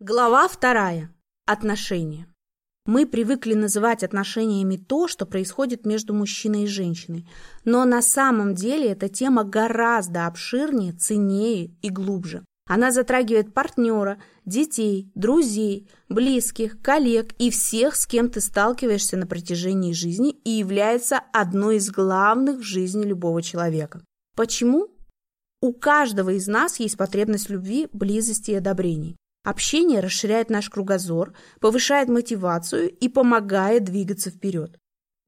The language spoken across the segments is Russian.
Глава вторая. Отношения. Мы привыкли называть отношениями то, что происходит между мужчиной и женщиной, но на самом деле эта тема гораздо обширнее, ценнее и глубже. Она затрагивает партнера, детей, друзей, близких, коллег и всех, с кем ты сталкиваешься на протяжении жизни и является одной из главных в жизни любого человека. Почему? У каждого из нас есть потребность в любви, близости и одобрении. Общение расширяет наш кругозор, повышает мотивацию и помогает двигаться вперед.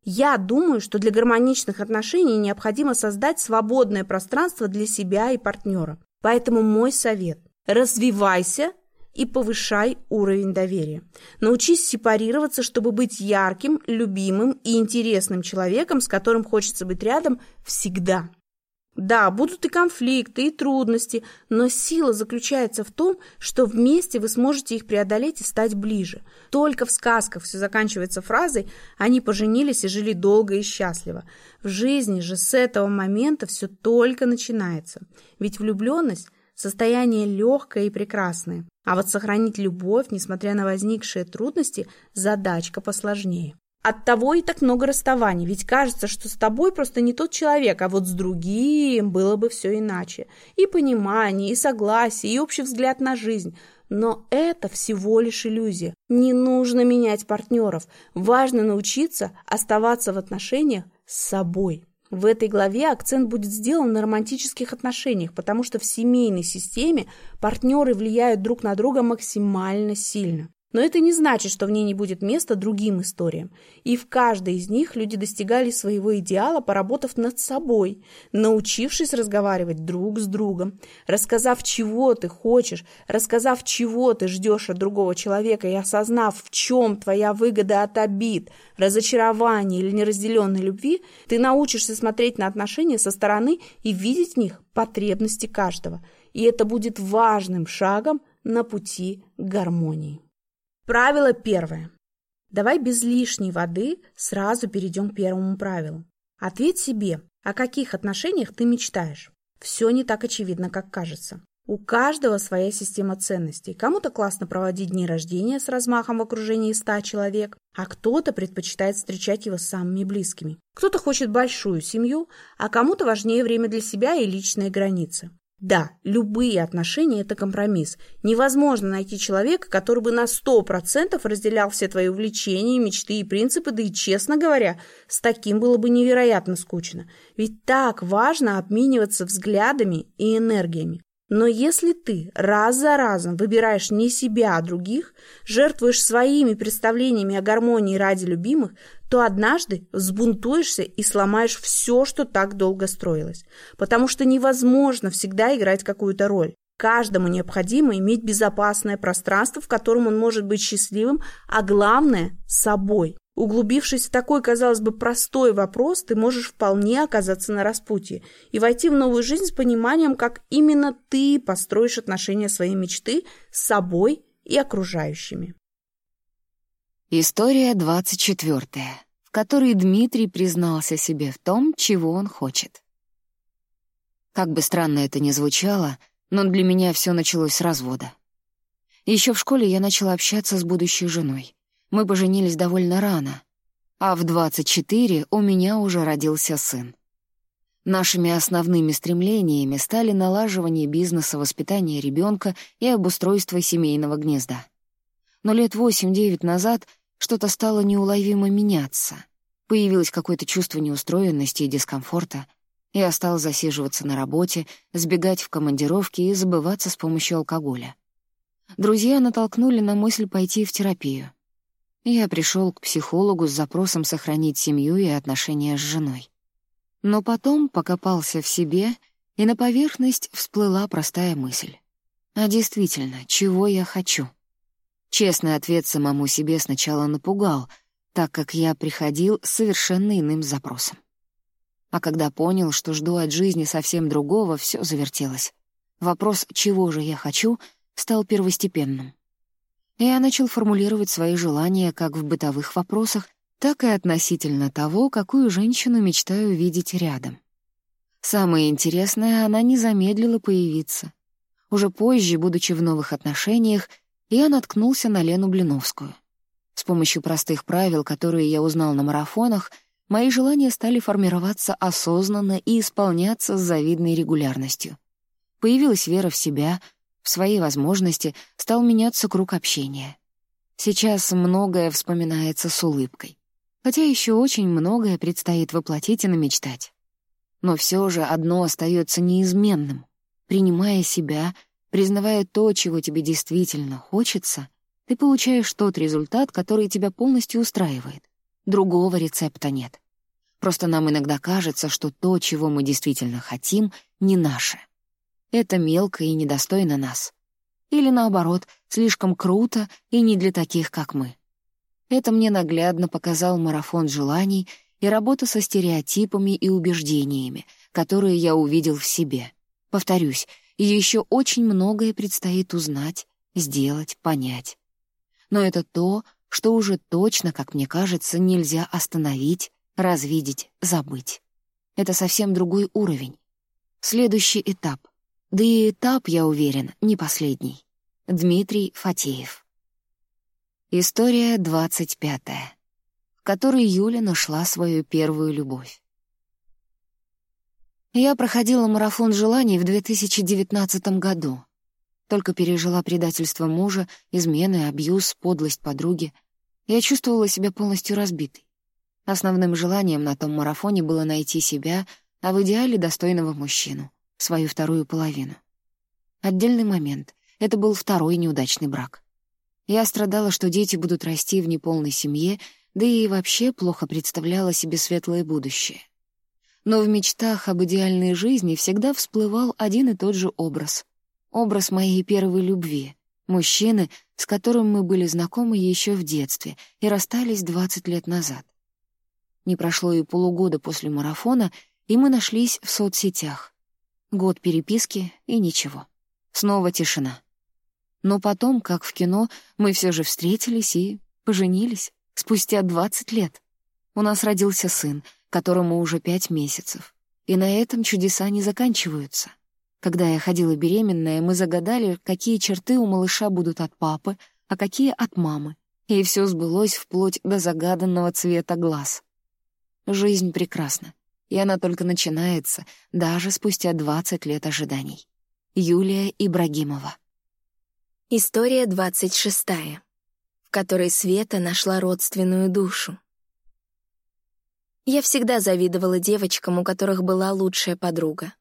Я думаю, что для гармоничных отношений необходимо создать свободное пространство для себя и партнера. Поэтому мой совет – развивайся и повышай уровень доверия. Научись сепарироваться, чтобы быть ярким, любимым и интересным человеком, с которым хочется быть рядом всегда. Да, будут и конфликты, и трудности, но сила заключается в том, что вместе вы сможете их преодолеть и стать ближе. Только в сказках все заканчивается фразой «они поженились и жили долго и счастливо». В жизни же с этого момента все только начинается. Ведь влюбленность – состояние легкое и прекрасное, а вот сохранить любовь, несмотря на возникшие трудности, задачка посложнее. От того и так много расставаний, ведь кажется, что с тобой просто не тот человек, а вот с другим было бы все иначе. И понимание, и согласие, и общий взгляд на жизнь. Но это всего лишь иллюзия. Не нужно менять партнеров. Важно научиться оставаться в отношениях с собой. В этой главе акцент будет сделан на романтических отношениях, потому что в семейной системе партнеры влияют друг на друга максимально сильно. Но это не значит, что в ней не будет места другим историям. И в каждой из них люди достигали своего идеала, поработав над собой, научившись разговаривать друг с другом, рассказав, чего ты хочешь, рассказав, чего ты ждешь от другого человека и осознав, в чем твоя выгода от обид, разочарования или неразделенной любви, ты научишься смотреть на отношения со стороны и видеть в них потребности каждого. И это будет важным шагом на пути к гармонии. Правило первое. Давай без лишней воды сразу перейдем к первому правилу. Ответь себе, о каких отношениях ты мечтаешь. Все не так очевидно, как кажется. У каждого своя система ценностей. Кому-то классно проводить дни рождения с размахом в окружении ста человек, а кто-то предпочитает встречать его с самыми близкими. Кто-то хочет большую семью, а кому-то важнее время для себя и личные границы. Да, любые отношения – это компромисс. Невозможно найти человека, который бы на 100% разделял все твои увлечения, мечты и принципы, да и, честно говоря, с таким было бы невероятно скучно. Ведь так важно обмениваться взглядами и энергиями. Но если ты раз за разом выбираешь не себя, а других, жертвуешь своими представлениями о гармонии ради любимых, то однажды взбунтуешься и сломаешь все, что так долго строилось. Потому что невозможно всегда играть какую-то роль. Каждому необходимо иметь безопасное пространство, в котором он может быть счастливым, а главное – собой. Углубившись в такой, казалось бы, простой вопрос, ты можешь вполне оказаться на распутье и войти в новую жизнь с пониманием, как именно ты построишь отношения своей мечты с собой и окружающими. История двадцать четвертая, в которой Дмитрий признался себе в том, чего он хочет. Как бы странно это ни звучало, но для меня все началось с развода. Еще в школе я начала общаться с будущей женой. Мы поженились довольно рано, а в 24 у меня уже родился сын. Нашими основными стремлениями стали налаживание бизнеса, воспитание ребенка и обустройство семейного гнезда. Но лет 8-9 назад что-то стало неуловимо меняться. Появилось какое-то чувство неустроенности и дискомфорта. Я стал засиживаться на работе, сбегать в командировки и забываться с помощью алкоголя. Друзья натолкнули на мысль пойти в терапию. Я пришел к психологу с запросом сохранить семью и отношения с женой. Но потом покопался в себе, и на поверхность всплыла простая мысль. А действительно, чего я хочу? Честный ответ самому себе сначала напугал, так как я приходил с совершенно иным запросом. А когда понял, что жду от жизни совсем другого, все завертелось. Вопрос «чего же я хочу?» стал первостепенным. Я начал формулировать свои желания как в бытовых вопросах, так и относительно того, какую женщину мечтаю видеть рядом. Самое интересное, она не замедлила появиться. Уже позже, будучи в новых отношениях, я наткнулся на Лену Блиновскую. С помощью простых правил, которые я узнал на марафонах, мои желания стали формироваться осознанно и исполняться с завидной регулярностью. Появилась вера в себя, в свои возможности, стал меняться круг общения. Сейчас многое вспоминается с улыбкой. Хотя еще очень многое предстоит воплотить и намечтать. Но все же одно остается неизменным. Принимая себя, признавая то, чего тебе действительно хочется, ты получаешь тот результат, который тебя полностью устраивает. Другого рецепта нет. Просто нам иногда кажется, что то, чего мы действительно хотим, не наше. Это мелко и недостойно нас. Или наоборот, слишком круто и не для таких, как мы. Это мне наглядно показал марафон желаний и работа со стереотипами и убеждениями, которые я увидел в себе. Повторюсь, еще очень многое предстоит узнать, сделать, понять. Но это то, что уже точно, как мне кажется, нельзя остановить, развидеть, забыть. Это совсем другой уровень. Следующий этап. Да и этап, я уверен, не последний. Дмитрий Фатеев. История двадцать пятая, в которой Юля нашла свою первую любовь. Я проходила марафон желаний в 2019 году. Только пережила предательство мужа, измены, абьюз, подлость подруги. Я чувствовала себя полностью разбитой. Основным желанием на том марафоне было найти себя, а в идеале достойного мужчину, свою вторую половину. Отдельный момент — это был второй неудачный брак. Я страдала, что дети будут расти в неполной семье, да и вообще плохо представляла себе светлое будущее. Но в мечтах об идеальной жизни всегда всплывал один и тот же образ. Образ моей первой любви, мужчины, с которым мы были знакомы еще в детстве и расстались 20 лет назад. Не прошло и полугода после марафона, и мы нашлись в соцсетях. Год переписки и ничего. Снова тишина. Но потом, как в кино, мы все же встретились и поженились спустя 20 лет. У нас родился сын — которому уже пять месяцев. И на этом чудеса не заканчиваются. Когда я ходила беременная, мы загадали, какие черты у малыша будут от папы, а какие от мамы. И все сбылось вплоть до загаданного цвета глаз. Жизнь прекрасна, и она только начинается, даже спустя 20 лет ожиданий. Юлия Ибрагимова. История двадцать шестая, в которой Света нашла родственную душу. Я всегда завидовала девочкам, у которых была лучшая подруга.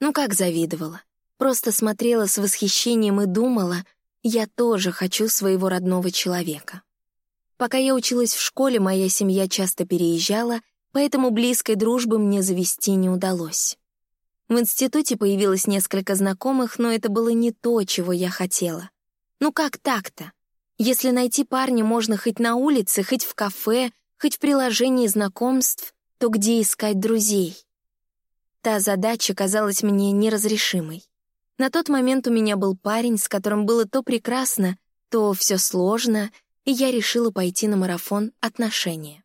Ну как завидовала? Просто смотрела с восхищением и думала, я тоже хочу своего родного человека. Пока я училась в школе, моя семья часто переезжала, поэтому близкой дружбы мне завести не удалось. В институте появилось несколько знакомых, но это было не то, чего я хотела. Ну как так-то? Если найти парня можно хоть на улице, хоть в кафе, хоть в приложении знакомств, то где искать друзей? Та задача казалась мне неразрешимой. На тот момент у меня был парень, с которым было то прекрасно, то все сложно, и я решила пойти на марафон отношения.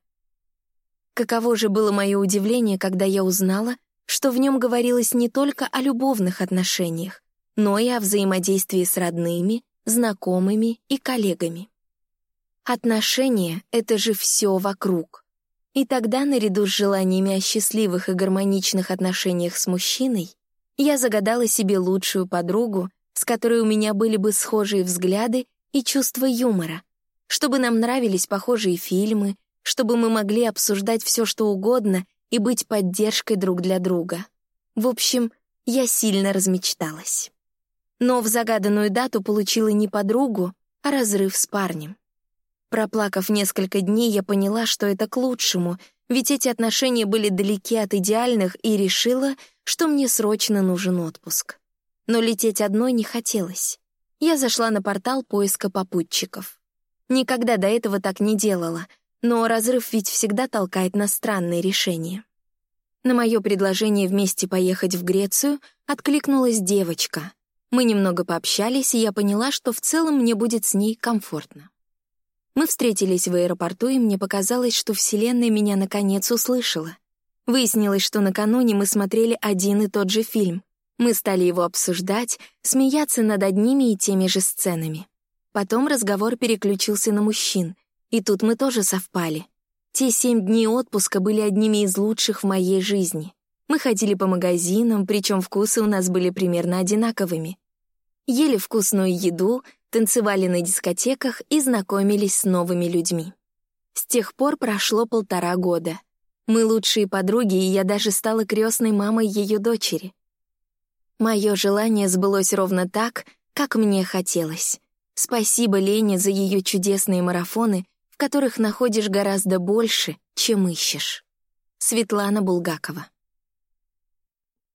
Каково же было мое удивление, когда я узнала, что в нем говорилось не только о любовных отношениях, но и о взаимодействии с родными, знакомыми и коллегами. Отношения — это же все вокруг. И тогда, наряду с желаниями о счастливых и гармоничных отношениях с мужчиной, я загадала себе лучшую подругу, с которой у меня были бы схожие взгляды и чувство юмора, чтобы нам нравились похожие фильмы, чтобы мы могли обсуждать все, что угодно и быть поддержкой друг для друга. В общем, я сильно размечталась. Но в загаданную дату получила не подругу, а разрыв с парнем. Проплакав несколько дней, я поняла, что это к лучшему, ведь эти отношения были далеки от идеальных, и решила, что мне срочно нужен отпуск. Но лететь одной не хотелось. Я зашла на портал поиска попутчиков. Никогда до этого так не делала, но разрыв ведь всегда толкает на странные решения. На мое предложение вместе поехать в Грецию откликнулась девочка. Мы немного пообщались, и я поняла, что в целом мне будет с ней комфортно. Мы встретились в аэропорту, и мне показалось, что Вселенная меня наконец услышала. Выяснилось, что накануне мы смотрели один и тот же фильм. Мы стали его обсуждать, смеяться над одними и теми же сценами. Потом разговор переключился на мужчин, и тут мы тоже совпали. Те семь дней отпуска были одними из лучших в моей жизни. Мы ходили по магазинам, причем вкусы у нас были примерно одинаковыми. Ели вкусную еду, танцевали на дискотеках и знакомились с новыми людьми. С тех пор прошло полтора года. Мы лучшие подруги, и я даже стала крестной мамой ее дочери. Мое желание сбылось ровно так, как мне хотелось. Спасибо Лене за ее чудесные марафоны, которых находишь гораздо больше, чем ищешь. Светлана Булгакова.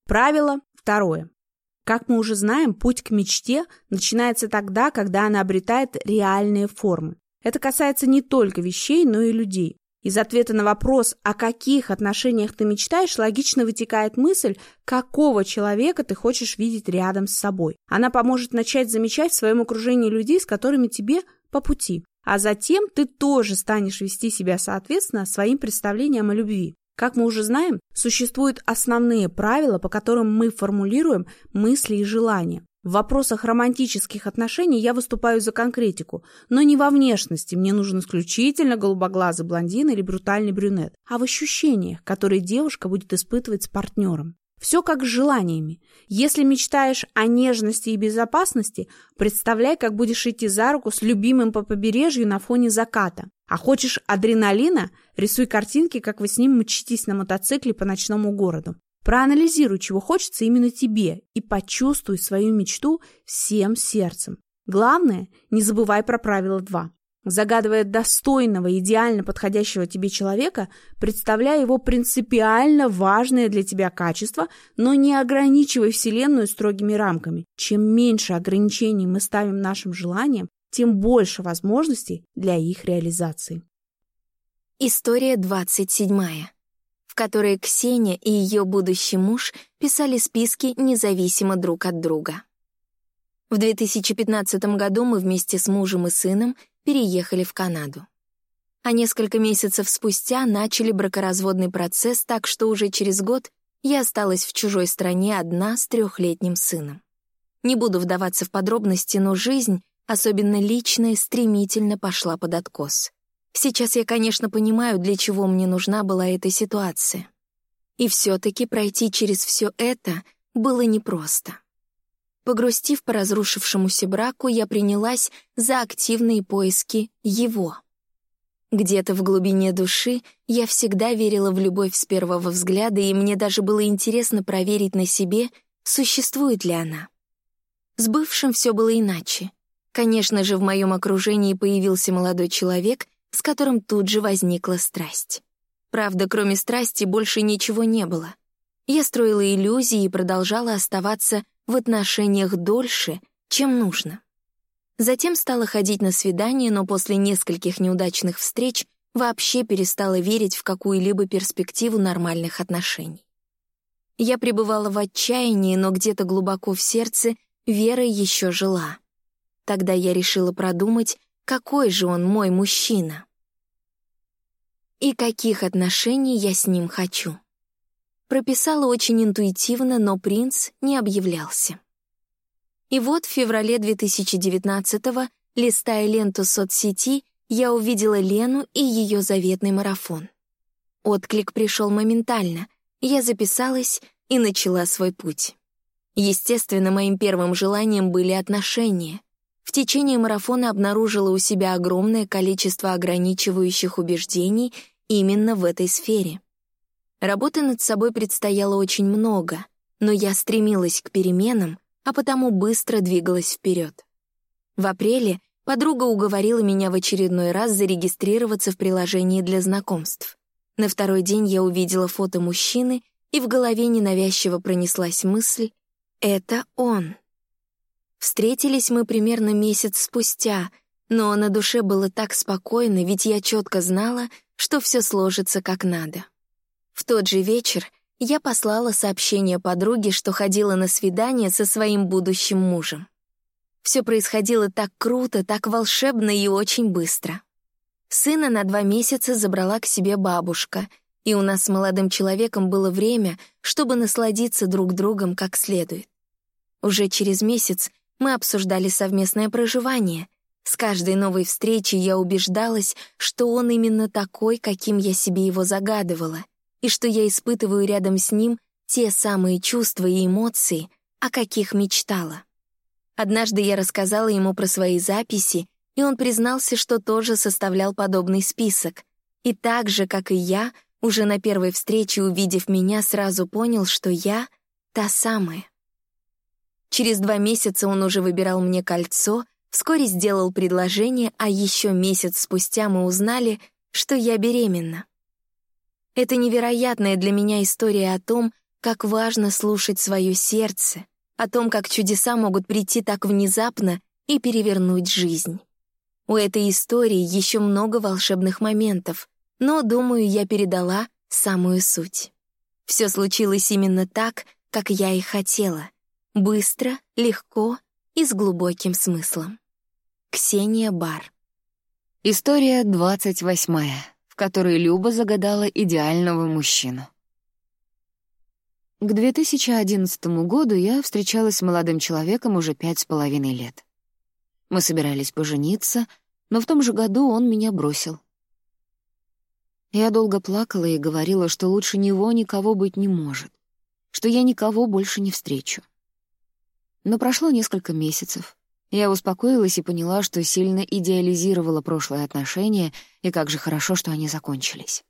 Правило второе. Как мы уже знаем, путь к мечте начинается тогда, когда она обретает реальные формы. Это касается не только вещей, но и людей. Из ответа на вопрос, о каких отношениях ты мечтаешь, логично вытекает мысль, какого человека ты хочешь видеть рядом с собой. Она поможет начать замечать в своем окружении людей, с которыми тебе по пути. А затем ты тоже станешь вести себя соответственно своим представлениям о любви. Как мы уже знаем, существуют основные правила, по которым мы формулируем мысли и желания. В вопросах романтических отношений я выступаю за конкретику, но не во внешности, мне нужен исключительно голубоглазый блондин или брутальный брюнет, а в ощущениях, которые девушка будет испытывать с партнером. Все как с желаниями. Если мечтаешь о нежности и безопасности, представляй, как будешь идти за руку с любимым по побережью на фоне заката. А хочешь адреналина? Рисуй картинки, как вы с ним мчитесь на мотоцикле по ночному городу. Проанализируй, чего хочется именно тебе, и почувствуй свою мечту всем сердцем. Главное, не забывай про правило 2. Загадывая достойного, идеально подходящего тебе человека, представляя его принципиально важное для тебя качество, но не ограничивай Вселенную строгими рамками. Чем меньше ограничений мы ставим нашим желаниям, тем больше возможностей для их реализации. История 27, в которой Ксения и ее будущий муж писали списки независимо друг от друга. В 2015 году мы вместе с мужем и сыном переехали в Канаду. А несколько месяцев спустя начали бракоразводный процесс, так что уже через год я осталась в чужой стране одна с трехлетним сыном. Не буду вдаваться в подробности, но жизнь, особенно личная, стремительно пошла под откос. Сейчас я, конечно, понимаю, для чего мне нужна была эта ситуация. И все-таки пройти через все это было непросто. Погрустив по разрушившемуся браку, я принялась за активные поиски его. Где-то в глубине души я всегда верила в любовь с первого взгляда, и мне даже было интересно проверить на себе, существует ли она. С бывшим все было иначе. Конечно же, в моем окружении появился молодой человек, с которым тут же возникла страсть. Правда, кроме страсти больше ничего не было. Я строила иллюзии и продолжала оставаться в отношениях дольше, чем нужно. Затем стала ходить на свидания, но после нескольких неудачных встреч вообще перестала верить в какую-либо перспективу нормальных отношений. Я пребывала в отчаянии, но где-то глубоко в сердце вера еще жила. Тогда я решила продумать, какой же он мой мужчина. И каких отношений я с ним хочу. Прописала очень интуитивно, но принц не объявлялся. И вот в феврале 2019-го, листая ленту соцсети, я увидела Лену и ее заветный марафон. Отклик пришел моментально. Я записалась и начала свой путь. Естественно, моим первым желанием были отношения. В течение марафона обнаружила у себя огромное количество ограничивающих убеждений именно в этой сфере. Работы над собой предстояло очень много, но я стремилась к переменам, а потому быстро двигалась вперед. В апреле подруга уговорила меня в очередной раз зарегистрироваться в приложении для знакомств. На второй день я увидела фото мужчины, и в голове ненавязчиво пронеслась мысль «Это он». Встретились мы примерно месяц спустя, но на душе было так спокойно, ведь я четко знала, что все сложится как надо. В тот же вечер я послала сообщение подруге, что ходила на свидание со своим будущим мужем. Все происходило так круто, так волшебно и очень быстро. Сына на два месяца забрала к себе бабушка, и у нас с молодым человеком было время, чтобы насладиться друг другом как следует. Уже через месяц мы обсуждали совместное проживание, С каждой новой встречей я убеждалась, что он именно такой, каким я себе его загадывала, и что я испытываю рядом с ним те самые чувства и эмоции, о каких мечтала. Однажды я рассказала ему про свои записи, и он признался, что тоже составлял подобный список. И так же, как и я, уже на первой встрече, увидев меня, сразу понял, что я — та самая. Через два месяца он уже выбирал мне кольцо, вскоре сделал предложение, а еще месяц спустя мы узнали, что я беременна. Это невероятная для меня история о том, как важно слушать свое сердце, о том, как чудеса могут прийти так внезапно и перевернуть жизнь. У этой истории еще много волшебных моментов, но, думаю, я передала самую суть. Все случилось именно так, как я и хотела. Быстро, легко и с глубоким смыслом. Ксения Бар. История двадцать восьмая, которой Люба загадала идеального мужчину. К 2011 году я встречалась с молодым человеком уже пять с половиной лет. Мы собирались пожениться, но в том же году он меня бросил. Я долго плакала и говорила, что лучше него никого быть не может, что я никого больше не встречу. Но прошло несколько месяцев. Я успокоилась и поняла, что сильно идеализировала прошлые отношения, и как же хорошо, что они закончились.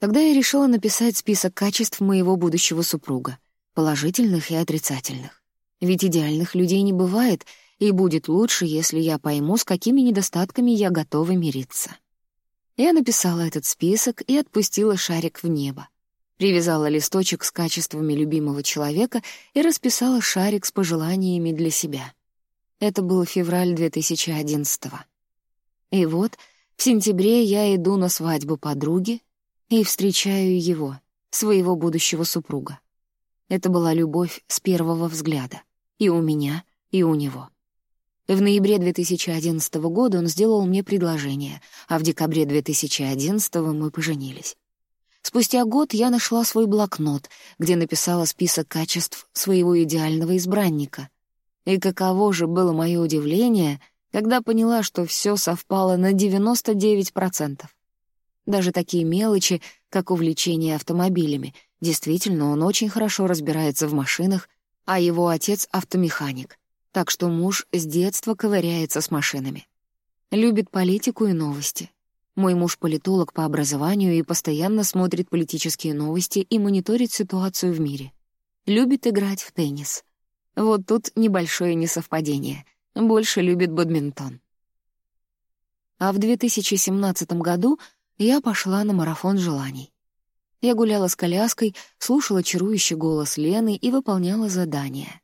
Тогда я решила написать список качеств моего будущего супруга, положительных и отрицательных. Ведь идеальных людей не бывает, и будет лучше, если я пойму, с какими недостатками я готова мириться. Я написала этот список и отпустила шарик в небо. Привязала листочек с качествами любимого человека и расписала шарик с пожеланиями для себя. Это был февраль 2011 -го. И вот в сентябре я иду на свадьбу подруги, и встречаю его, своего будущего супруга. Это была любовь с первого взгляда. И у меня, и у него. В ноябре 2011 года он сделал мне предложение, а в декабре 2011 мы поженились. Спустя год я нашла свой блокнот, где написала список качеств своего идеального избранника. И каково же было мое удивление, когда поняла, что все совпало на 99%. Даже такие мелочи, как увлечение автомобилями. Действительно, он очень хорошо разбирается в машинах, а его отец — автомеханик. Так что муж с детства ковыряется с машинами. Любит политику и новости. Мой муж — политолог по образованию и постоянно смотрит политические новости и мониторит ситуацию в мире. Любит играть в теннис. Вот тут небольшое несовпадение. Больше любит бадминтон. А в 2017 году — я пошла на марафон желаний. Я гуляла с коляской, слушала чарующий голос Лены и выполняла задания.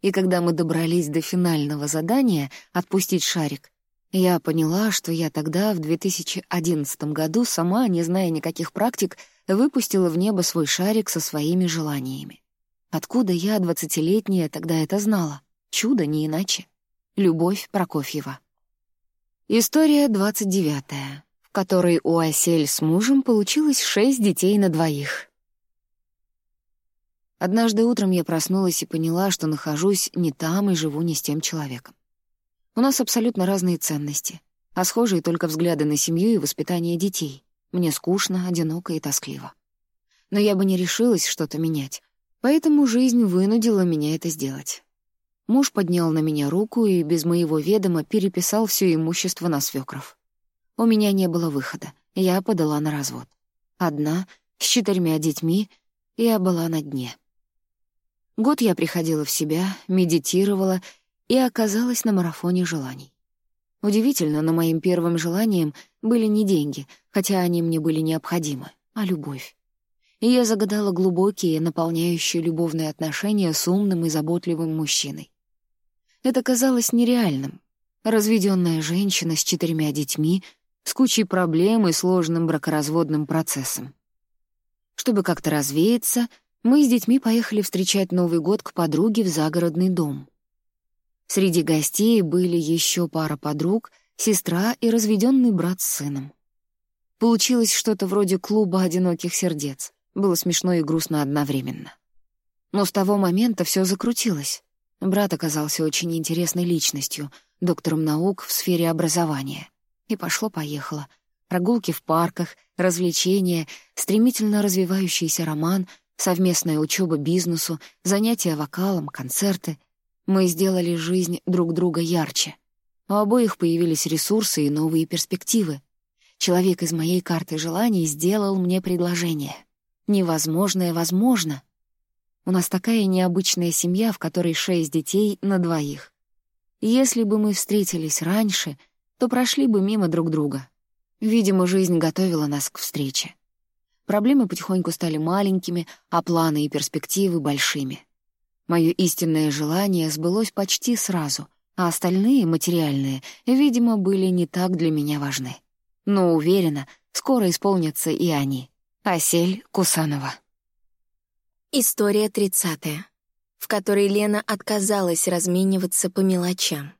И когда мы добрались до финального задания «Отпустить шарик», я поняла, что я тогда, в 2011 году, сама, не зная никаких практик, выпустила в небо свой шарик со своими желаниями. Откуда я, двадцатилетняя, тогда это знала? Чудо не иначе. Любовь Прокофьева. История двадцать девятая в которой у Асель с мужем получилось шесть детей на двоих. Однажды утром я проснулась и поняла, что нахожусь не там и живу не с тем человеком. У нас абсолютно разные ценности, а схожие только взгляды на семью и воспитание детей. Мне скучно, одиноко и тоскливо. Но я бы не решилась что-то менять, поэтому жизнь вынудила меня это сделать. Муж поднял на меня руку и без моего ведома переписал все имущество на свекров. У меня не было выхода. Я подала на развод. Одна, с четырьмя детьми, я была на дне. Год я приходила в себя, медитировала и оказалась на марафоне желаний. Удивительно, но моим первым желанием были не деньги, хотя они мне были необходимы, а любовь. И я загадала глубокие, наполняющие любовные отношения с умным и заботливым мужчиной. Это казалось нереальным. Разведенная женщина с четырьмя детьми — с кучей проблем и сложным бракоразводным процессом. Чтобы как-то развеяться, мы с детьми поехали встречать Новый год к подруге в загородный дом. Среди гостей были еще пара подруг, сестра и разведенный брат с сыном. Получилось что-то вроде клуба одиноких сердец. Было смешно и грустно одновременно. Но с того момента все закрутилось. Брат оказался очень интересной личностью, доктором наук в сфере образования. И пошло-поехало. Прогулки в парках, развлечения, стремительно развивающийся роман, совместная учеба бизнесу, занятия вокалом, концерты. Мы сделали жизнь друг друга ярче. У обоих появились ресурсы и новые перспективы. Человек из моей карты желаний сделал мне предложение. Невозможное возможно. У нас такая необычная семья, в которой шесть детей на двоих. Если бы мы встретились раньше, то прошли бы мимо друг друга. Видимо, жизнь готовила нас к встрече. Проблемы потихоньку стали маленькими, а планы и перспективы — большими. Мое истинное желание сбылось почти сразу, а остальные, материальные, видимо, были не так для меня важны. Но уверена, скоро исполнятся и они. Асель Кусанова. История тридцатая, в которой Лена отказалась размениваться по мелочам.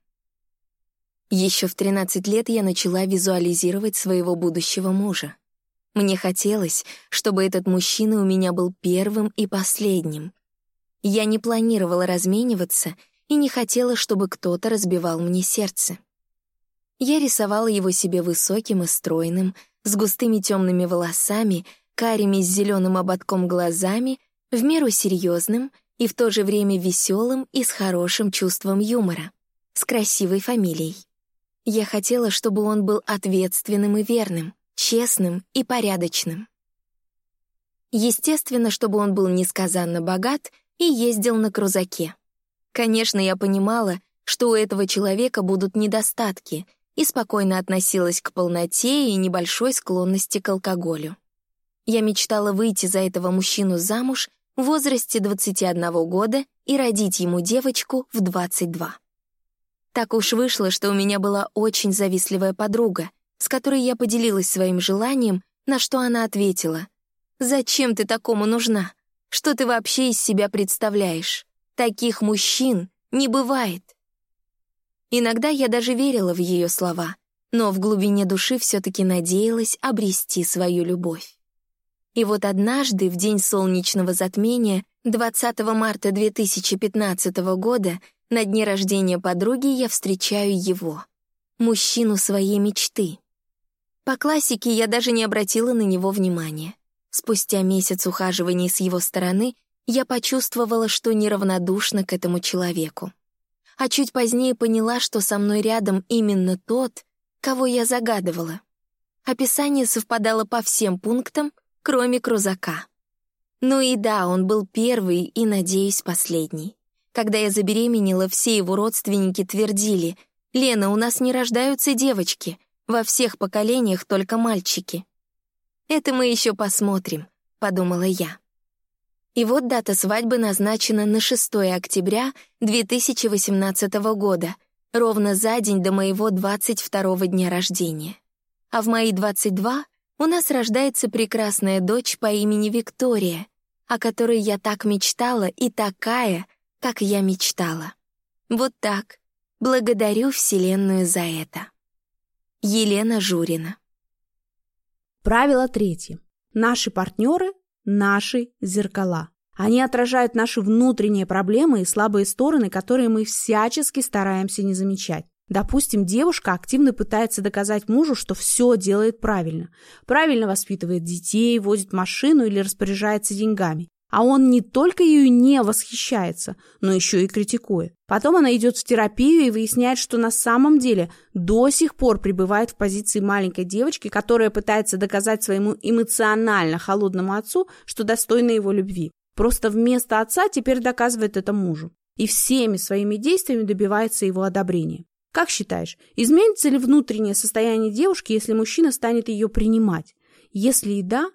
Еще в 13 лет я начала визуализировать своего будущего мужа. Мне хотелось, чтобы этот мужчина у меня был первым и последним. Я не планировала размениваться и не хотела, чтобы кто-то разбивал мне сердце. Я рисовала его себе высоким и стройным, с густыми темными волосами, карими с зеленым ободком глазами — в меру серьезным и в то же время веселым и с хорошим чувством юмора, с красивой фамилией. Я хотела, чтобы он был ответственным и верным, честным и порядочным. Естественно, чтобы он был несказанно богат и ездил на крузаке. Конечно, я понимала, что у этого человека будут недостатки, и спокойно относилась к полноте и небольшой склонности к алкоголю. Я мечтала выйти за этого мужчину замуж в возрасте 21 года и родить ему девочку в 22. Так уж вышло, что у меня была очень завистливая подруга, с которой я поделилась своим желанием, на что она ответила. «Зачем ты такому нужна? Что ты вообще из себя представляешь? Таких мужчин не бывает». Иногда я даже верила в ее слова, но в глубине души все-таки надеялась обрести свою любовь. И вот однажды, в день солнечного затмения, 20 марта 2015 года, на дне рождения подруги я встречаю его, мужчину своей мечты. По классике я даже не обратила на него внимания. Спустя месяц ухаживаний с его стороны я почувствовала, что неравнодушна к этому человеку. А чуть позднее поняла, что со мной рядом именно тот, кого я загадывала. Описание совпадало по всем пунктам, кроме крузака. Ну и да, он был первый и, надеюсь, последний. Когда я забеременела, все его родственники твердили, «Лена, у нас не рождаются девочки, во всех поколениях только мальчики». «Это мы еще посмотрим», — подумала я. И вот дата свадьбы назначена на 6 октября 2018 года, ровно за день до моего 22 дня рождения. А в мои 22 у нас рождается прекрасная дочь по имени Виктория, о которой я так мечтала и такая, как я мечтала. Вот так. Благодарю Вселенную за это. Елена Журина. Правило третье. Наши партнеры – наши зеркала. Они отражают наши внутренние проблемы и слабые стороны, которые мы всячески стараемся не замечать. Допустим, девушка активно пытается доказать мужу, что все делает правильно. Правильно воспитывает детей, возит машину или распоряжается деньгами. А он не только ею не восхищается, но еще и критикует. Потом она идет в терапию и выясняет, что на самом деле до сих пор пребывает в позиции маленькой девочки, которая пытается доказать своему эмоционально холодному отцу, что достойна его любви. Просто вместо отца теперь доказывает это мужу. И всеми своими действиями добивается его одобрения. Как считаешь, изменится ли внутреннее состояние девушки, если мужчина станет ее принимать? Если и да,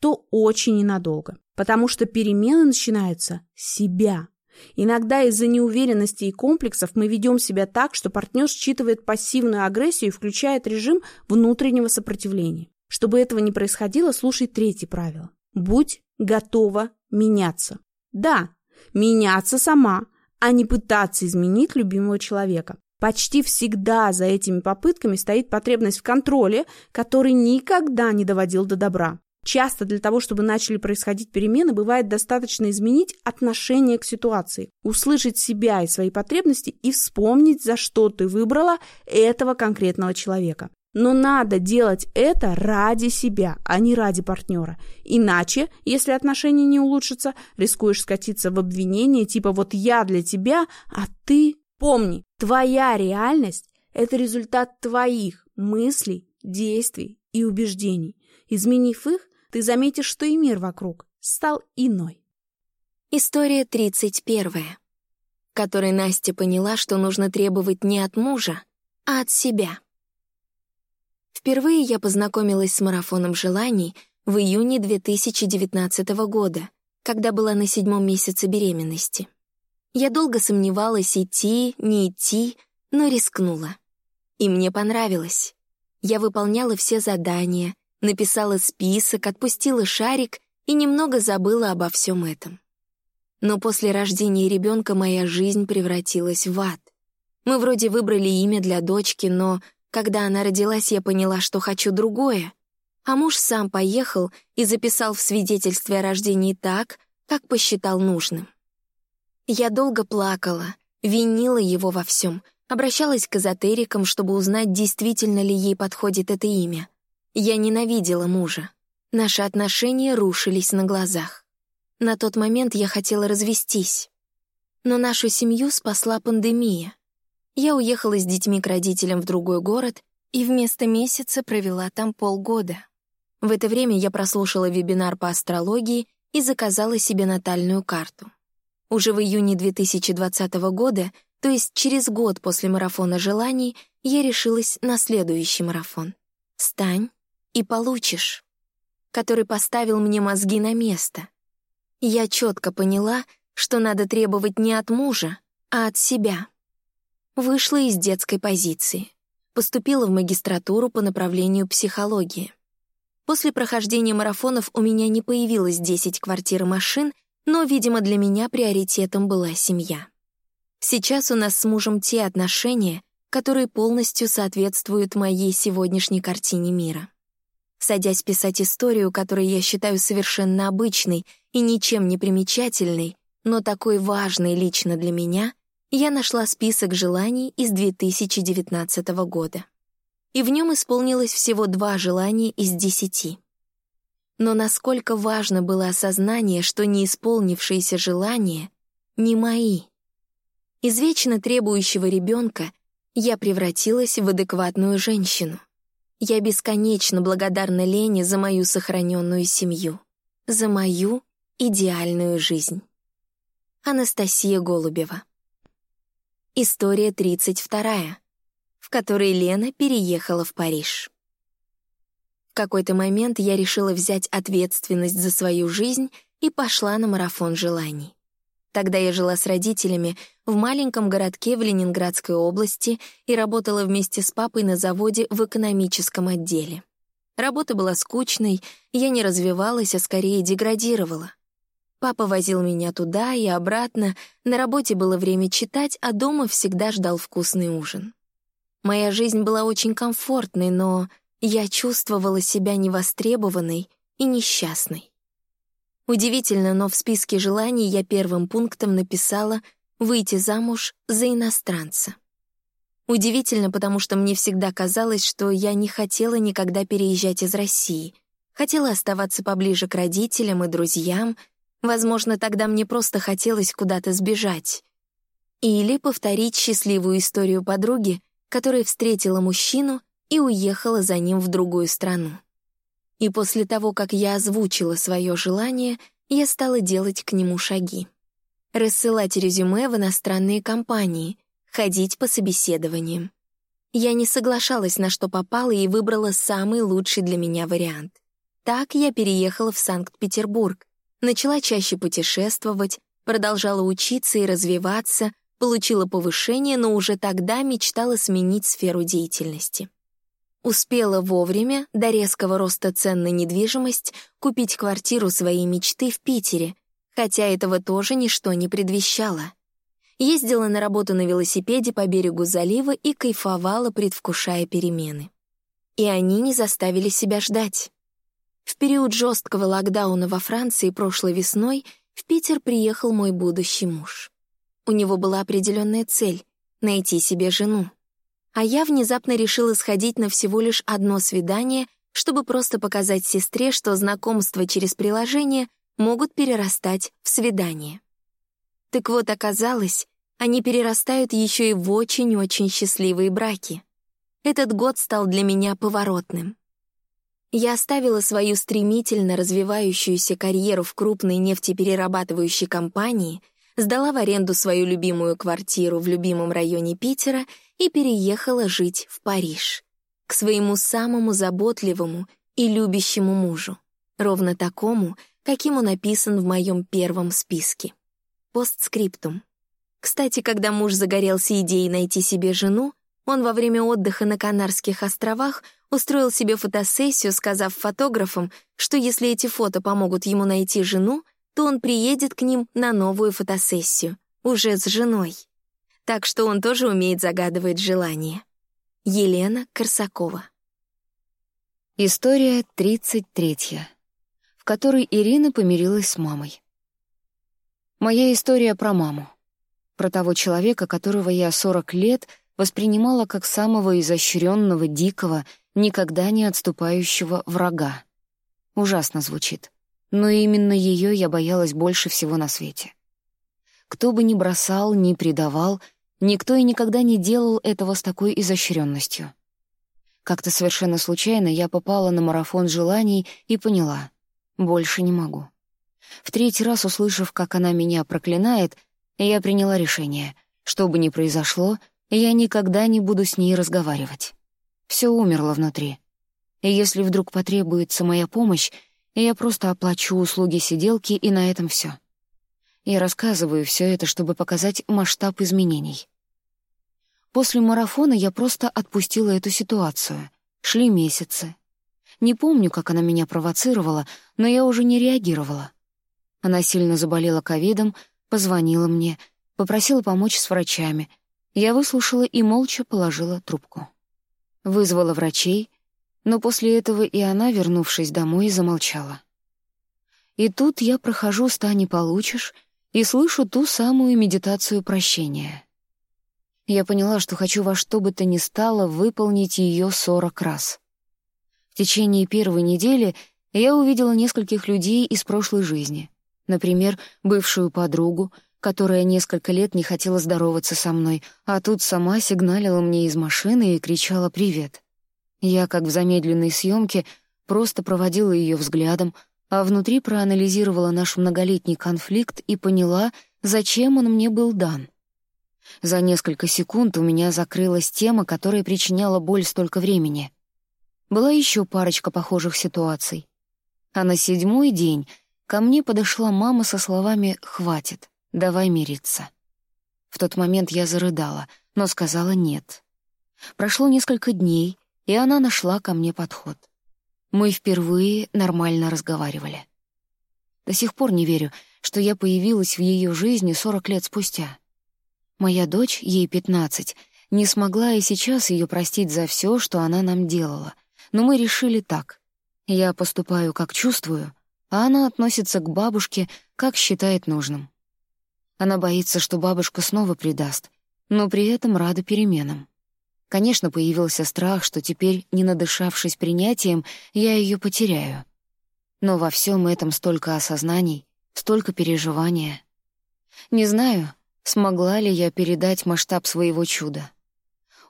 то очень ненадолго, потому что перемены начинаются с себя. Иногда из-за неуверенности и комплексов мы ведем себя так, что партнер считывает пассивную агрессию и включает режим внутреннего сопротивления. Чтобы этого не происходило, слушай третье правило. Будь готова меняться. Да, меняться сама, а не пытаться изменить любимого человека. Почти всегда за этими попытками стоит потребность в контроле, который никогда не доводил до добра. Часто для того, чтобы начали происходить перемены, бывает достаточно изменить отношение к ситуации, услышать себя и свои потребности и вспомнить, за что ты выбрала этого конкретного человека. Но надо делать это ради себя, а не ради партнера. Иначе, если отношения не улучшатся, рискуешь скатиться в обвинение типа «вот я для тебя, а ты…» Помни, твоя реальность – это результат твоих мыслей, действий и убеждений. Изменив их, ты заметишь, что и мир вокруг стал иной. История 31, в которой Настя поняла, что нужно требовать не от мужа, а от себя. Впервые я познакомилась с марафоном желаний в июне 2019 года, когда была на седьмом месяце беременности. Я долго сомневалась, идти, не идти, но рискнула. И мне понравилось. Я выполняла все задания, написала список, отпустила шарик и немного забыла обо всем этом. Но после рождения ребенка моя жизнь превратилась в ад. Мы вроде выбрали имя для дочки, но когда она родилась, я поняла, что хочу другое. А муж сам поехал и записал в свидетельстве о рождении так, как посчитал нужным. Я долго плакала, винила его во всем, обращалась к эзотерикам, чтобы узнать, действительно ли ей подходит это имя. Я ненавидела мужа. Наши отношения рушились на глазах. На тот момент я хотела развестись. Но нашу семью спасла пандемия. Я уехала с детьми к родителям в другой город и вместо месяца провела там полгода. В это время я прослушала вебинар по астрологии и заказала себе натальную карту. Уже в июне 2020 года, то есть через год после марафона желаний, я решилась на следующий марафон. «Стань и получишь», который поставил мне мозги на место. Я четко поняла, что надо требовать не от мужа, а от себя. Вышла из детской позиции. Поступила в магистратуру по направлению психологии. После прохождения марафонов у меня не появилось 10 квартир и машин, но, видимо, для меня приоритетом была семья. Сейчас у нас с мужем те отношения, которые полностью соответствуют моей сегодняшней картине мира. Садясь писать историю, которую я считаю совершенно обычной и ничем не примечательной, но такой важной лично для меня, я нашла список желаний из 2019 года. И в нем исполнилось всего два желания из десяти. Но насколько важно было осознание, что неисполнившиеся желания не мои. Из вечно требующего ребенка я превратилась в адекватную женщину. Я бесконечно благодарна Лене за мою сохраненную семью, за мою идеальную жизнь. Анастасия Голубева История 32, в которой Лена переехала в Париж. В какой-то момент я решила взять ответственность за свою жизнь и пошла на марафон желаний. Тогда я жила с родителями в маленьком городке в Ленинградской области и работала вместе с папой на заводе в экономическом отделе. Работа была скучной, я не развивалась, а скорее деградировала. Папа возил меня туда и обратно, на работе было время читать, а дома всегда ждал вкусный ужин. Моя жизнь была очень комфортной, но я чувствовала себя невостребованной и несчастной. Удивительно, но в списке желаний я первым пунктом написала «выйти замуж за иностранца». Удивительно, потому что мне всегда казалось, что я не хотела никогда переезжать из России. Хотела оставаться поближе к родителям и друзьям — Возможно, тогда мне просто хотелось куда-то сбежать. Или повторить счастливую историю подруги, которая встретила мужчину и уехала за ним в другую страну. И после того, как я озвучила свое желание, я стала делать к нему шаги. Рассылать резюме в иностранные компании, ходить по собеседованиям. Я не соглашалась на что попало и выбрала самый лучший для меня вариант. Так я переехала в Санкт-Петербург, начала чаще путешествовать, продолжала учиться и развиваться, получила повышение, но уже тогда мечтала сменить сферу деятельности. Успела вовремя, до резкого роста цен на недвижимость, купить квартиру своей мечты в Питере, хотя этого тоже ничто не предвещало. Ездила на работу на велосипеде по берегу залива и кайфовала, предвкушая перемены. И они не заставили себя ждать. В период жесткого локдауна во Франции прошлой весной в Питер приехал мой будущий муж. У него была определенная цель — найти себе жену. А я внезапно решила сходить на всего лишь одно свидание, чтобы просто показать сестре, что знакомства через приложение могут перерастать в свидание. Так вот, оказалось, они перерастают еще и в очень-очень счастливые браки. Этот год стал для меня поворотным. Я оставила свою стремительно развивающуюся карьеру в крупной нефтеперерабатывающей компании, сдала в аренду свою любимую квартиру в любимом районе Питера и переехала жить в Париж, к своему самому заботливому и любящему мужу, ровно такому, каким он описан в моем первом списке. Постскриптум. Кстати, когда муж загорелся идеей найти себе жену, он во время отдыха на Канарских островах устроил себе фотосессию, сказав фотографам, что если эти фото помогут ему найти жену, то он приедет к ним на новую фотосессию, уже с женой. Так что он тоже умеет загадывать желания. Елена Корсакова. История 33, в которой Ирина помирилась с мамой. Моя история про маму. Про того человека, которого я 40 лет воспринимала как самого изощренного, дикого, никогда не отступающего врага. Ужасно звучит. Но именно ее я боялась больше всего на свете. Кто бы ни бросал, ни предавал, никто и никогда не делал этого с такой изощренностью. Как-то совершенно случайно я попала на марафон желаний и поняла — больше не могу. В третий раз, услышав, как она меня проклинает, я приняла решение. Что бы ни произошло, я никогда не буду с ней разговаривать. Все умерло внутри. И если вдруг потребуется моя помощь, я просто оплачу услуги сиделки, и на этом все. Я рассказываю все это, чтобы показать масштаб изменений. После марафона я просто отпустила эту ситуацию. Шли месяцы. Не помню, как она меня провоцировала, но я уже не реагировала. Она сильно заболела ковидом, позвонила мне, попросила помочь с врачами, я выслушала и молча положила трубку. Вызвала врачей, но после этого и она, вернувшись домой, замолчала. И тут я прохожу «Ста не получишь» и слышу ту самую медитацию прощения. Я поняла, что хочу во что бы то ни стало выполнить ее сорок раз. В течение первой недели я увидела нескольких людей из прошлой жизни. Например, бывшую подругу — которая несколько лет не хотела здороваться со мной, а тут сама сигналила мне из машины и кричала «Привет». Я, как в замедленной съемке, просто проводила ее взглядом, а внутри проанализировала наш многолетний конфликт и поняла, зачем он мне был дан. За несколько секунд у меня закрылась тема, которая причиняла боль столько времени. Была еще парочка похожих ситуаций. А на седьмой день ко мне подошла мама со словами «хватит». Давай мириться». В тот момент я зарыдала, но сказала «нет». Прошло несколько дней, и она нашла ко мне подход. Мы впервые нормально разговаривали. До сих пор не верю, что я появилась в ее жизни 40 лет спустя. Моя дочь, ей 15, не смогла и сейчас ее простить за все, что она нам делала. Но мы решили так. Я поступаю, как чувствую, а она относится к бабушке, как считает нужным. Она боится, что бабушка снова предаст, но при этом рада переменам. Конечно, появился страх, что теперь, не надышавшись принятием, я ее потеряю. Но во всем этом столько осознаний, столько переживания. Не знаю, смогла ли я передать масштаб своего чуда.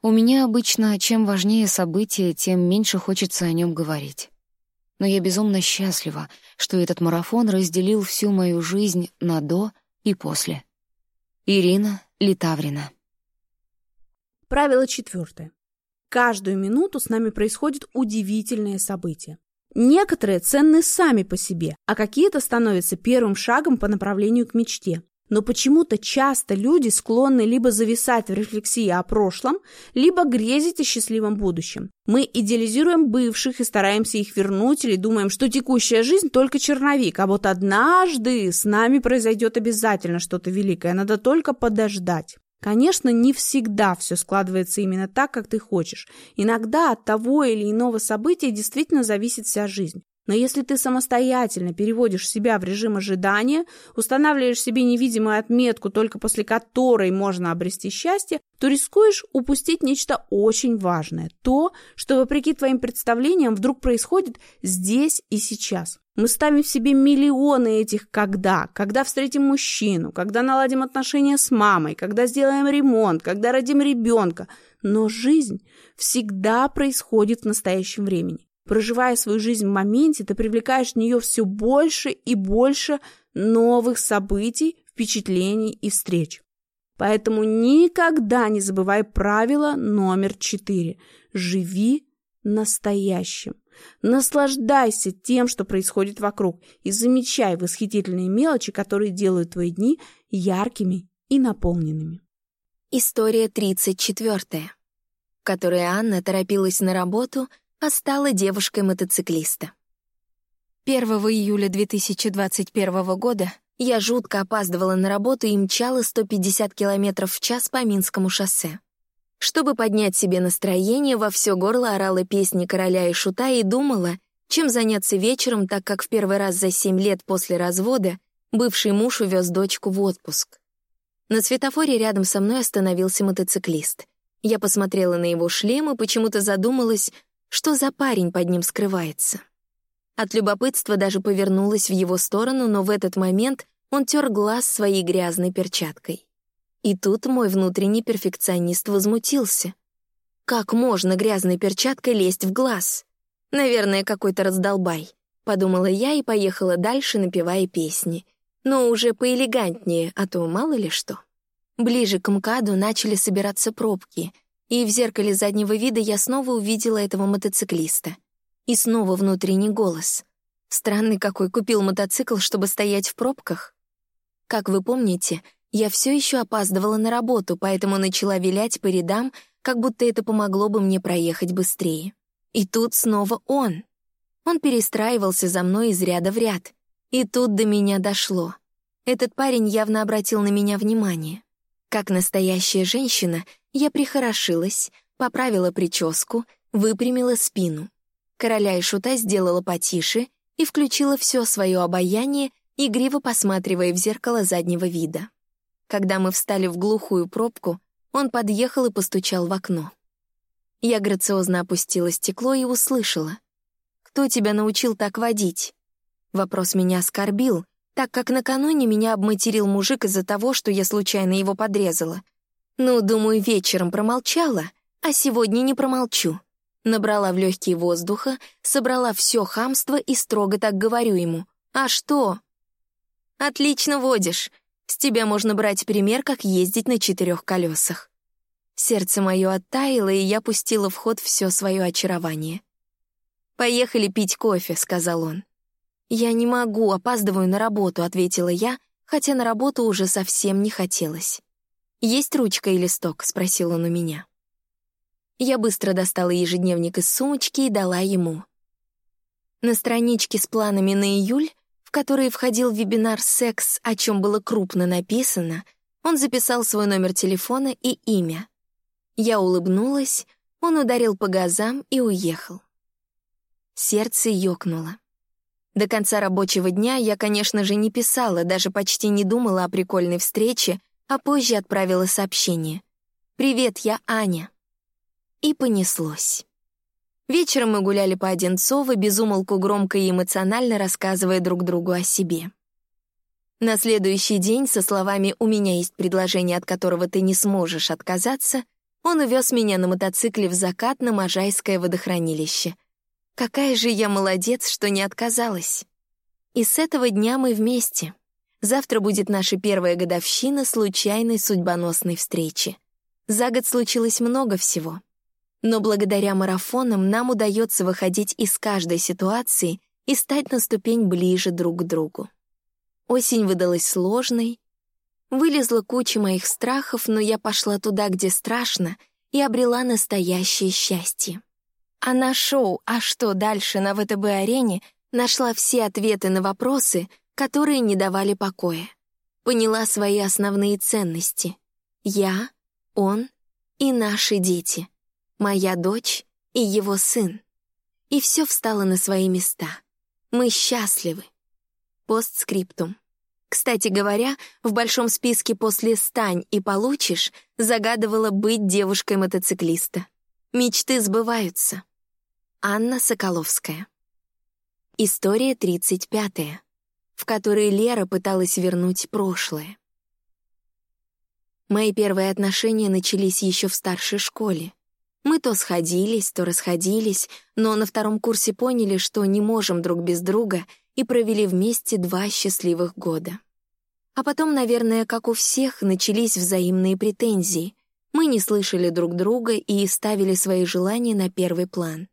У меня обычно, чем важнее событие, тем меньше хочется о нем говорить. Но я безумно счастлива, что этот марафон разделил всю мою жизнь на «до» и после. Ирина Литаврина. Правило четвертое. Каждую минуту с нами происходит удивительное событие. Некоторые ценны сами по себе, а какие-то становятся первым шагом по направлению к мечте. Но почему-то часто люди склонны либо зависать в рефлексии о прошлом, либо грезить о счастливом будущем. Мы идеализируем бывших и стараемся их вернуть или думаем, что текущая жизнь только черновик, а вот однажды с нами произойдет обязательно что-то великое, надо только подождать. Конечно, не всегда все складывается именно так, как ты хочешь. Иногда от того или иного события действительно зависит вся жизнь. Но если ты самостоятельно переводишь себя в режим ожидания, устанавливаешь себе невидимую отметку, только после которой можно обрести счастье, то рискуешь упустить нечто очень важное. То, что вопреки твоим представлениям вдруг происходит здесь и сейчас. Мы ставим в себе миллионы этих «когда». Когда встретим мужчину, когда наладим отношения с мамой, когда сделаем ремонт, когда родим ребенка. Но жизнь всегда происходит в настоящем времени. Проживая свою жизнь в моменте, ты привлекаешь в нее все больше и больше новых событий, впечатлений и встреч. Поэтому никогда не забывай правило номер четыре. Живи настоящим. Наслаждайся тем, что происходит вокруг, и замечай восхитительные мелочи, которые делают твои дни яркими и наполненными. История 34, в которой Анна торопилась на работу, а стала девушкой-мотоциклиста. 1 июля 2021 года я жутко опаздывала на работу и мчала 150 км в час по Минскому шоссе. Чтобы поднять себе настроение, во все горло орала песни короля и шута и думала, чем заняться вечером, так как в первый раз за семь лет после развода бывший муж увез дочку в отпуск. На светофоре рядом со мной остановился мотоциклист. Я посмотрела на его шлем и почему-то задумалась, что за парень под ним скрывается. От любопытства даже повернулась в его сторону, но в этот момент он тер глаз своей грязной перчаткой. И тут мой внутренний перфекционист возмутился. Как можно грязной перчаткой лезть в глаз? Наверное, какой-то раздолбай. Подумала я и поехала дальше, напевая песни. Но уже поэлегантнее, а то мало ли что. Ближе к МКАДу начали собираться пробки, и в зеркале заднего вида я снова увидела этого мотоциклиста. И снова внутренний голос. Странный какой, купил мотоцикл, чтобы стоять в пробках. Как вы помните, я все еще опаздывала на работу, поэтому начала вилять по рядам, как будто это помогло бы мне проехать быстрее. И тут снова он. Он перестраивался за мной из ряда в ряд. И тут до меня дошло. Этот парень явно обратил на меня внимание. Как настоящая женщина, я прихорошилась, поправила прическу, выпрямила спину. Короля и шута сделала потише и включила все свое обаяние, игриво посматривая в зеркало заднего вида. Когда мы встали в глухую пробку, он подъехал и постучал в окно. Я грациозно опустила стекло и услышала. «Кто тебя научил так водить?» Вопрос меня оскорбил, так как накануне меня обматерил мужик из-за того, что я случайно его подрезала. Ну, думаю, вечером промолчала, а сегодня не промолчу. Набрала в легкие воздуха, собрала все хамство и строго так говорю ему. «А что?» «Отлично водишь. С тебя можно брать пример, как ездить на четырех колесах. Сердце мое оттаяло, и я пустила в ход все свое очарование. «Поехали пить кофе», — сказал он. «Я не могу, опаздываю на работу», — ответила я, хотя на работу уже совсем не хотелось. «Есть ручка и листок?» — спросил он у меня. Я быстро достала ежедневник из сумочки и дала ему. На страничке с планами на июль в который входил вебинар «Секс», о чем было крупно написано, он записал свой номер телефона и имя. Я улыбнулась, он ударил по газам и уехал. Сердце ёкнуло. До конца рабочего дня я, конечно же, не писала, даже почти не думала о прикольной встрече, а позже отправила сообщение. «Привет, я Аня». И понеслось. Вечером мы гуляли по Одинцово, безумолку громко и эмоционально рассказывая друг другу о себе. На следующий день со словами «У меня есть предложение, от которого ты не сможешь отказаться», он увез меня на мотоцикле в закат на Можайское водохранилище. Какая же я молодец, что не отказалась. И с этого дня мы вместе. Завтра будет наша первая годовщина случайной судьбоносной встречи. За год случилось много всего — но благодаря марафонам нам удается выходить из каждой ситуации и стать на ступень ближе друг к другу. Осень выдалась сложной. Вылезла куча моих страхов, но я пошла туда, где страшно, и обрела настоящее счастье. А на шоу «А что дальше» на ВТБ-арене нашла все ответы на вопросы, которые не давали покоя. Поняла свои основные ценности. Я, он и наши дети — моя дочь и его сын. И все встало на свои места. Мы счастливы. Постскриптум. Кстати говоря, в большом списке после «стань и получишь» загадывала быть девушкой-мотоциклиста. Мечты сбываются. Анна Соколовская. История 35 в которой Лера пыталась вернуть прошлое. Мои первые отношения начались еще в старшей школе. Мы то сходились, то расходились, но на втором курсе поняли, что не можем друг без друга, и провели вместе два счастливых года. А потом, наверное, как у всех, начались взаимные претензии. Мы не слышали друг друга и ставили свои желания на первый план.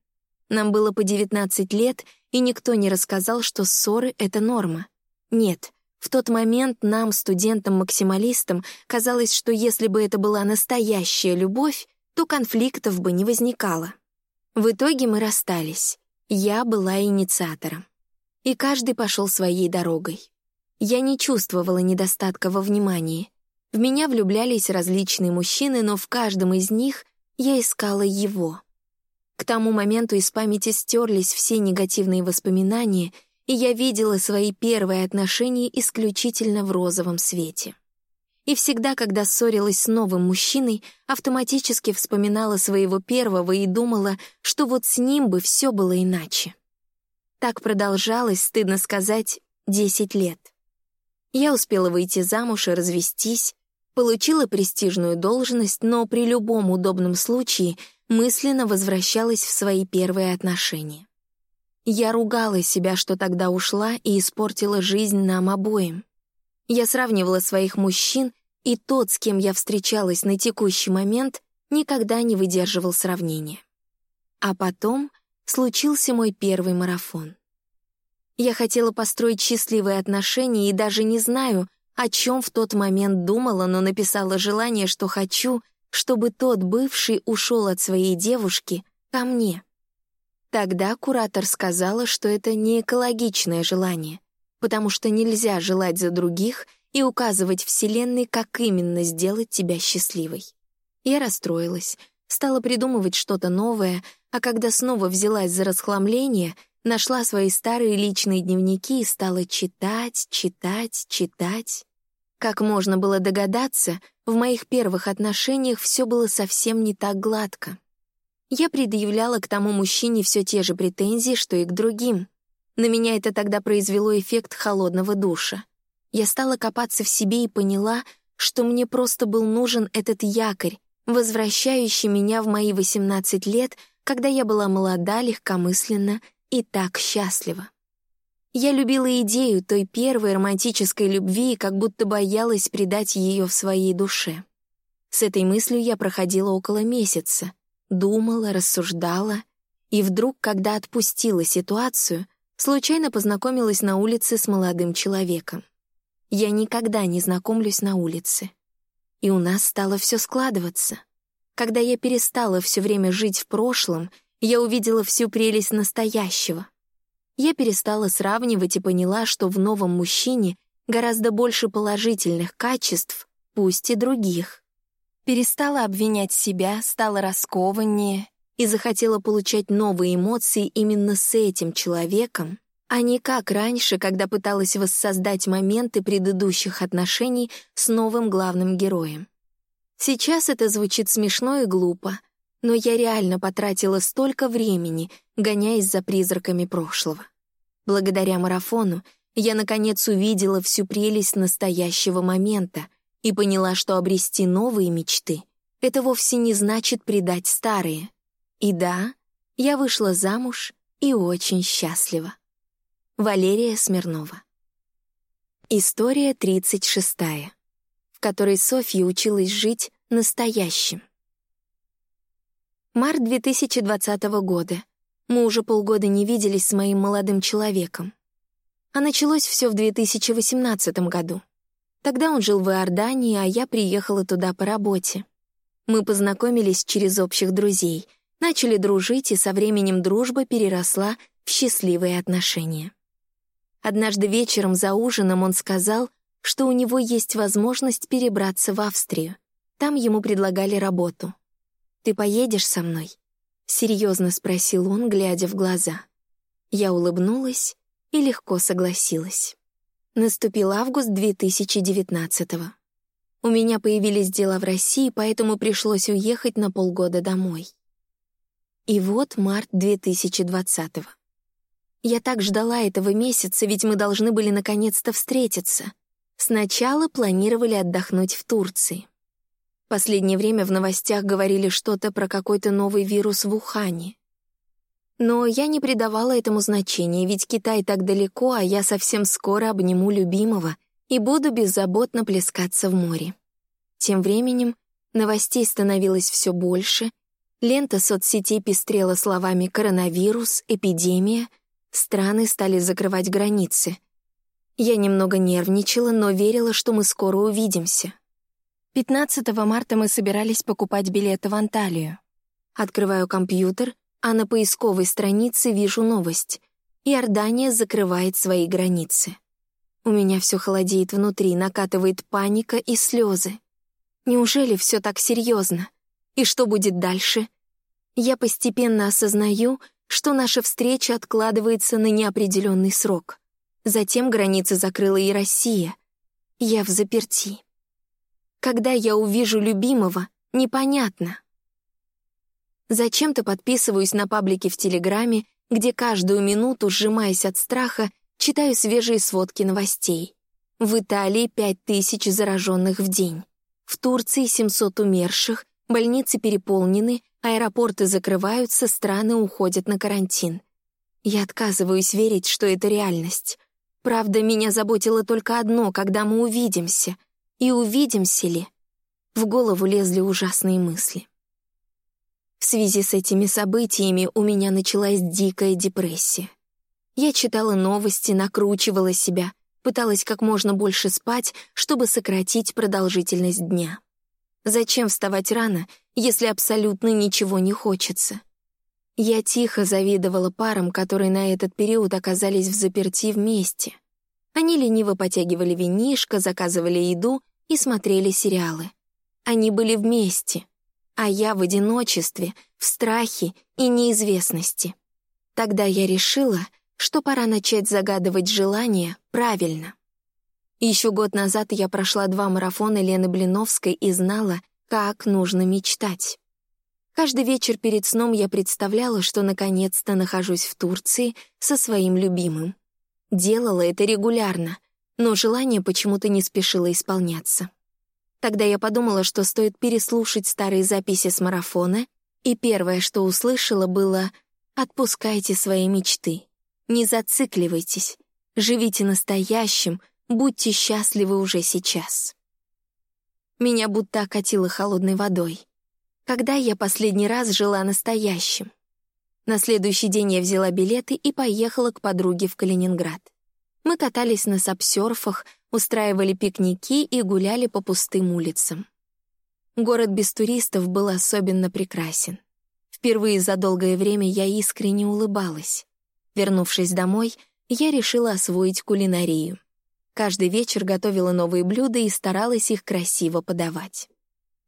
Нам было по 19 лет, и никто не рассказал, что ссоры — это норма. Нет, в тот момент нам, студентам-максималистам, казалось, что если бы это была настоящая любовь, то конфликтов бы не возникало. В итоге мы расстались. Я была инициатором и каждый пошел своей дорогой. Я не чувствовала недостатка во внимании. В меня влюблялись различные мужчины, но в каждом из них я искала его. К тому моменту из памяти стерлись все негативные воспоминания, и я видела свои первые отношения исключительно в розовом свете. И всегда, когда ссорилась с новым мужчиной, автоматически вспоминала своего первого и думала, что вот с ним бы все было иначе. Так продолжалось, стыдно сказать, 10 лет. Я успела выйти замуж и развестись, получила престижную должность, но при любом удобном случае мысленно возвращалась в свои первые отношения. Я ругала себя, что тогда ушла и испортила жизнь нам обоим. Я сравнивала своих мужчин, и тот, с кем я встречалась на текущий момент, никогда не выдерживал сравнения. А потом случился мой первый марафон. Я хотела построить счастливые отношения и даже не знаю, о чем в тот момент думала, но написала желание, что хочу, чтобы тот бывший ушел от своей девушки ко мне. Тогда куратор сказала, что это не экологичное желание, потому что нельзя желать за других и указывать Вселенной, как именно сделать тебя счастливой. Я расстроилась, стала придумывать что-то новое, а когда снова взялась за расхламление, нашла свои старые личные дневники и стала читать, читать, читать. Как можно было догадаться, в моих первых отношениях все было совсем не так гладко. Я предъявляла к тому мужчине все те же претензии, что и к другим. На меня это тогда произвело эффект холодного душа. Я стала копаться в себе и поняла, что мне просто был нужен этот якорь, возвращающий меня в мои 18 лет — когда я была молода, легкомысленна и так счастлива. Я любила идею той первой романтической любви и как будто боялась предать ее в своей душе. С этой мыслью я проходила около месяца, думала, рассуждала, и вдруг, когда отпустила ситуацию, случайно познакомилась на улице с молодым человеком. Я никогда не знакомлюсь на улице. И у нас стало все складываться — когда я перестала все время жить в прошлом, я увидела всю прелесть настоящего. Я перестала сравнивать и поняла, что в новом мужчине гораздо больше положительных качеств, пусть и других. Перестала обвинять себя, стала раскованнее и захотела получать новые эмоции именно с этим человеком, а не как раньше, когда пыталась воссоздать моменты предыдущих отношений с новым главным героем. Сейчас это звучит смешно и глупо, но я реально потратила столько времени, гоняясь за призраками прошлого. Благодаря марафону я, наконец, увидела всю прелесть настоящего момента и поняла, что обрести новые мечты — это вовсе не значит предать старые. И да, я вышла замуж и очень счастлива. Валерия Смирнова. История тридцать шестая в которой Софья училась жить настоящим. Март 2020 года. Мы уже полгода не виделись с моим молодым человеком. А началось все в 2018 году. Тогда он жил в Иордании, а я приехала туда по работе. Мы познакомились через общих друзей, начали дружить, и со временем дружба переросла в счастливые отношения. Однажды вечером за ужином он сказал, что у него есть возможность перебраться в Австрию. Там ему предлагали работу. «Ты поедешь со мной?» — серьезно спросил он, глядя в глаза. Я улыбнулась, и легко согласилась. Наступил август 2019 -го. У меня появились дела в России, поэтому пришлось уехать на полгода домой. И вот март 2020 -го. Я так ждала этого месяца, ведь мы должны были наконец-то встретиться. Сначала планировали отдохнуть в Турции. Последнее время в новостях говорили что-то про какой-то новый вирус в Ухане. Но я не придавала этому значения, ведь Китай так далеко, а я совсем скоро обниму любимого и буду беззаботно плескаться в море. Тем временем новостей становилось все больше, лента соцсетей пестрела словами «коронавирус», «эпидемия», страны стали закрывать границы. Я немного нервничала, но верила, что мы скоро увидимся. 15 марта мы собирались покупать билеты в Анталию. Открываю компьютер, а на поисковой странице вижу новость. Иордания закрывает свои границы. У меня все холодеет внутри, накатывает паника и слезы. Неужели все так серьезно? И что будет дальше? Я постепенно осознаю, что наша встреча откладывается на неопределенный срок. Затем границы закрыла и Россия. Я в заперти. Когда я увижу любимого, непонятно. Зачем-то подписываюсь на паблики в Телеграме, где каждую минуту, сжимаясь от страха, читаю свежие сводки новостей. В Италии 5000 зараженных в день. В Турции 700 умерших, больницы переполнены, аэропорты закрываются, страны уходят на карантин. Я отказываюсь верить, что это реальность. Правда, меня заботило только одно, когда мы увидимся. И увидимся ли? В голову лезли ужасные мысли. В связи с этими событиями у меня началась дикая депрессия. Я читала новости, накручивала себя, пыталась как можно больше спать, чтобы сократить продолжительность дня. Зачем вставать рано, если абсолютно ничего не хочется? Я тихо завидовала парам, которые на этот период оказались в заперти вместе — они лениво потягивали винишко, заказывали еду и смотрели сериалы. Они были вместе, а я в одиночестве, в страхе и неизвестности. Тогда я решила, что пора начать загадывать желания правильно. Еще год назад я прошла два марафона Лены Блиновской и знала, как нужно мечтать. Каждый вечер перед сном я представляла, что наконец-то нахожусь в Турции со своим любимым. Делала это регулярно, но желание почему-то не спешило исполняться. Тогда я подумала, что стоит переслушать старые записи с марафона, и первое, что услышала, было «Отпускайте свои мечты, не зацикливайтесь, живите настоящим, будьте счастливы уже сейчас». Меня будто окатило холодной водой. Когда я последний раз жила настоящим? На следующий день я взяла билеты и поехала к подруге в Калининград. Мы катались на сапсерфах, устраивали пикники и гуляли по пустым улицам. Город без туристов был особенно прекрасен. Впервые за долгое время я искренне улыбалась. Вернувшись домой, я решила освоить кулинарию. Каждый вечер готовила новые блюда и старалась их красиво подавать.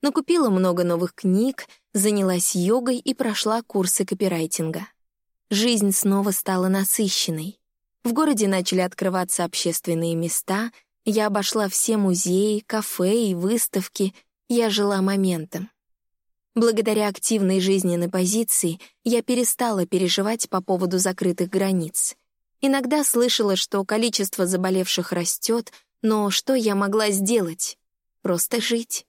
Накупила много новых книг, занялась йогой и прошла курсы копирайтинга. Жизнь снова стала насыщенной. В городе начали открываться общественные места, я обошла все музеи, кафе и выставки, я жила моментом. Благодаря активной жизненной позиции я перестала переживать по поводу закрытых границ. Иногда слышала, что количество заболевших растет, но что я могла сделать? Просто жить.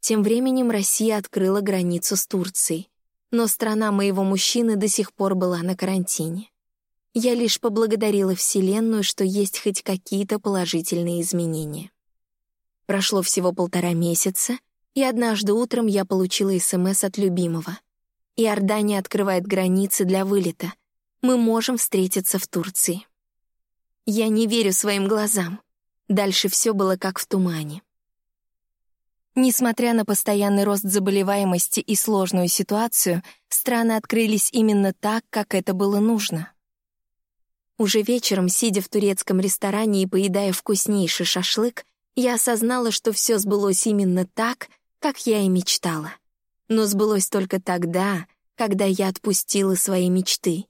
Тем временем Россия открыла границу с Турцией, но страна моего мужчины до сих пор была на карантине. Я лишь поблагодарила Вселенную, что есть хоть какие-то положительные изменения. Прошло всего полтора месяца, и однажды утром я получила СМС от любимого. Иордания открывает границы для вылета. Мы можем встретиться в Турции. Я не верю своим глазам. Дальше все было как в тумане. Несмотря на постоянный рост заболеваемости и сложную ситуацию, страны открылись именно так, как это было нужно. Уже вечером, сидя в турецком ресторане и поедая вкуснейший шашлык, я осознала, что все сбылось именно так, как я и мечтала. Но сбылось только тогда, когда я отпустила свои мечты.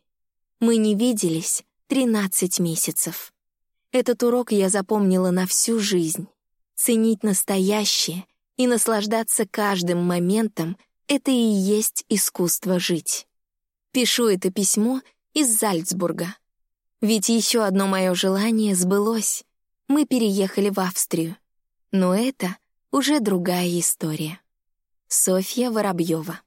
Мы не виделись 13 месяцев. Этот урок я запомнила на всю жизнь. Ценить настоящее и наслаждаться каждым моментом — это и есть искусство жить. Пишу это письмо из Зальцбурга. Ведь еще одно мое желание сбылось. Мы переехали в Австрию. Но это уже другая история. Софья Воробьева.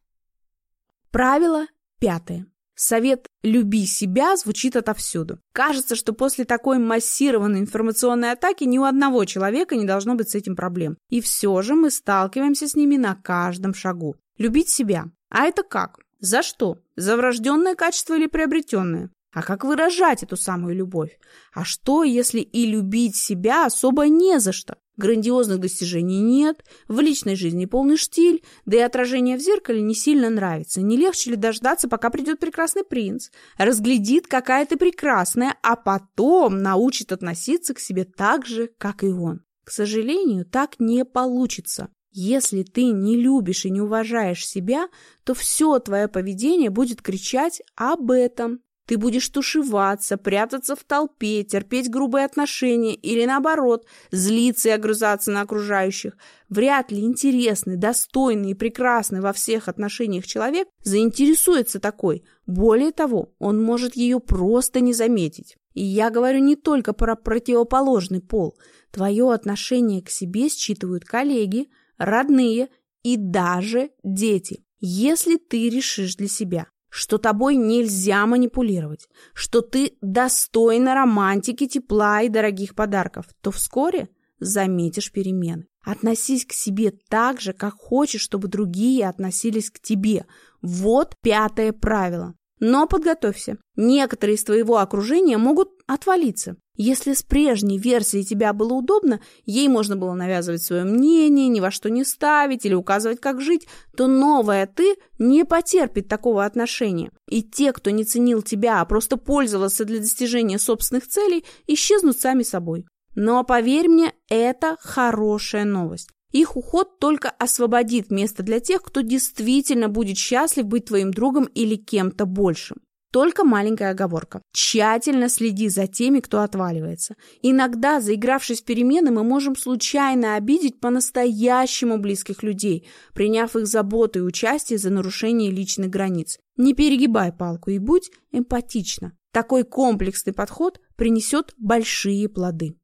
Правило пятое. Совет «люби себя» звучит отовсюду. Кажется, что после такой массированной информационной атаки ни у одного человека не должно быть с этим проблем. И все же мы сталкиваемся с ними на каждом шагу. Любить себя. А это как? За что? За врожденное качество или приобретенное? А как выражать эту самую любовь? А что, если и любить себя особо не за что? Грандиозных достижений нет, в личной жизни полный штиль, да и отражение в зеркале не сильно нравится. Не легче ли дождаться, пока придет прекрасный принц, разглядит, какая ты прекрасная, а потом научит относиться к себе так же, как и он? К сожалению, так не получится. Если ты не любишь и не уважаешь себя, то все твое поведение будет кричать об этом. Ты будешь тушеваться, прятаться в толпе, терпеть грубые отношения или, наоборот, злиться и огрызаться на окружающих. Вряд ли интересный, достойный и прекрасный во всех отношениях человек заинтересуется такой. Более того, он может ее просто не заметить. И я говорю не только про противоположный пол. Твое отношение к себе считывают коллеги, родные и даже дети. Если ты решишь для себя, что тобой нельзя манипулировать, что ты достойна романтики, тепла и дорогих подарков, то вскоре заметишь перемены. Относись к себе так же, как хочешь, чтобы другие относились к тебе. Вот пятое правило. Но подготовься. Некоторые из твоего окружения могут отвалиться. Если с прежней версией тебя было удобно, ей можно было навязывать свое мнение, ни во что не ставить или указывать, как жить, то новая ты не потерпит такого отношения. И те, кто не ценил тебя, а просто пользовался для достижения собственных целей, исчезнут сами собой. Но поверь мне, это хорошая новость. Их уход только освободит место для тех, кто действительно будет счастлив быть твоим другом или кем-то большим. Только маленькая оговорка. Тщательно следи за теми, кто отваливается. Иногда, заигравшись в перемены, мы можем случайно обидеть по-настоящему близких людей, приняв их заботу и участие за нарушение личных границ. Не перегибай палку и будь эмпатична. Такой комплексный подход принесет большие плоды.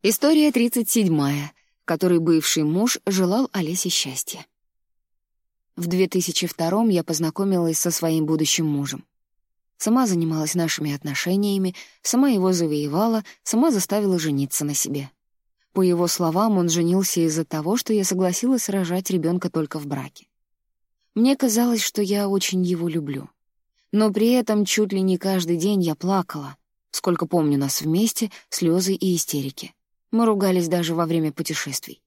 История 37, в которой бывший муж желал Олесе счастья. В 2002 я познакомилась со своим будущим мужем. Сама занималась нашими отношениями, сама его завоевала, сама заставила жениться на себе. По его словам, он женился из-за того, что я согласилась рожать ребенка только в браке. Мне казалось, что я очень его люблю. Но при этом чуть ли не каждый день я плакала. Сколько помню нас вместе, слезы и истерики. Мы ругались даже во время путешествий.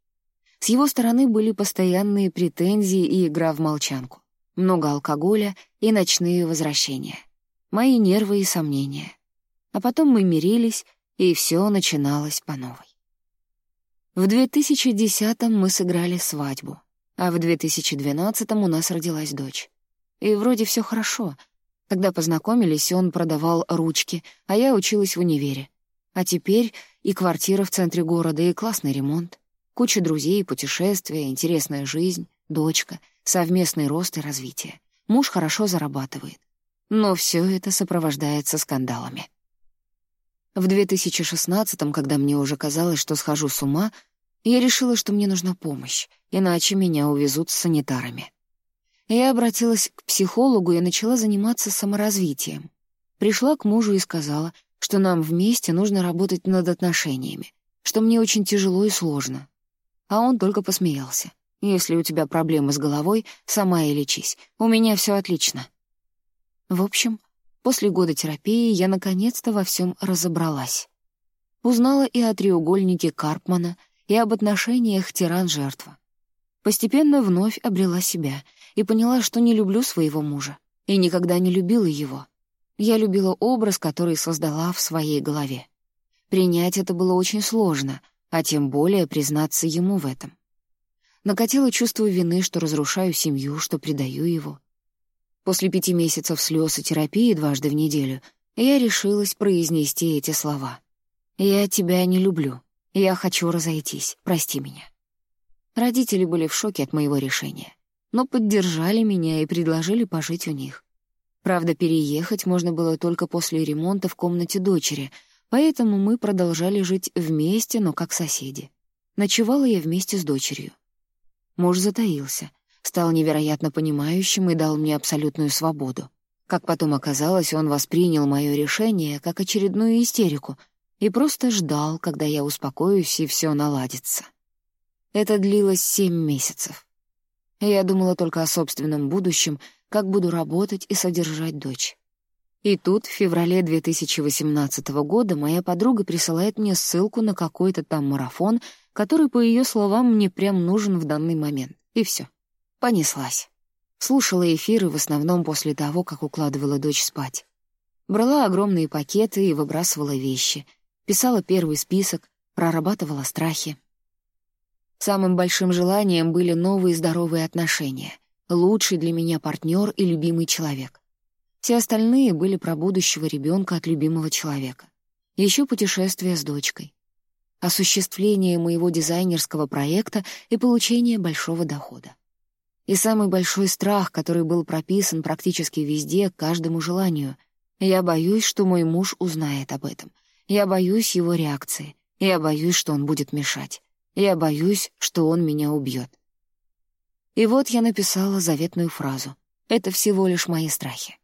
С его стороны были постоянные претензии и игра в молчанку. Много алкоголя и ночные возвращения мои нервы и сомнения. А потом мы мирились, и все начиналось по новой. В 2010-м мы сыграли свадьбу, а в 2012-м у нас родилась дочь. И вроде все хорошо. Когда познакомились, он продавал ручки, а я училась в универе. А теперь и квартира в центре города, и классный ремонт. Куча друзей, путешествия, интересная жизнь, дочка, совместный рост и развитие. Муж хорошо зарабатывает. Но все это сопровождается скандалами. В 2016-м, когда мне уже казалось, что схожу с ума, я решила, что мне нужна помощь, иначе меня увезут с санитарами. Я обратилась к психологу и начала заниматься саморазвитием. Пришла к мужу и сказала, что нам вместе нужно работать над отношениями, что мне очень тяжело и сложно. А он только посмеялся. «Если у тебя проблемы с головой, сама и лечись. У меня все отлично». В общем, после года терапии я наконец-то во всем разобралась. Узнала и о треугольнике Карпмана, и об отношениях тиран-жертва. Постепенно вновь обрела себя и поняла, что не люблю своего мужа, и никогда не любила его. Я любила образ, который создала в своей голове. Принять это было очень сложно, а тем более признаться ему в этом. Накатило чувство вины, что разрушаю семью, что предаю его. После пяти месяцев слез и терапии дважды в неделю я решилась произнести эти слова. «Я тебя не люблю. Я хочу разойтись. Прости меня». Родители были в шоке от моего решения, но поддержали меня и предложили пожить у них. Правда, переехать можно было только после ремонта в комнате дочери, поэтому мы продолжали жить вместе, но как соседи. Ночевала я вместе с дочерью. Муж затаился, стал невероятно понимающим и дал мне абсолютную свободу. Как потом оказалось, он воспринял мое решение как очередную истерику и просто ждал, когда я успокоюсь и все наладится. Это длилось семь месяцев. Я думала только о собственном будущем, как буду работать и содержать дочь. И тут, в феврале 2018 года, моя подруга присылает мне ссылку на какой-то там марафон, который, по ее словам, мне прям нужен в данный момент. И все. Понеслась. Слушала эфиры в основном после того, как укладывала дочь спать. Брала огромные пакеты и выбрасывала вещи. Писала первый список, прорабатывала страхи. Самым большим желанием были новые здоровые отношения, лучший для меня партнер и любимый человек. Все остальные были про будущего ребенка от любимого человека. Еще путешествие с дочкой. Осуществление моего дизайнерского проекта и получение большого дохода. И самый большой страх, который был прописан практически везде, каждому желанию. Я боюсь, что мой муж узнает об этом. Я боюсь его реакции. Я боюсь, что он будет мешать. Я боюсь, что он меня убьет. И вот я написала заветную фразу. Это всего лишь мои страхи.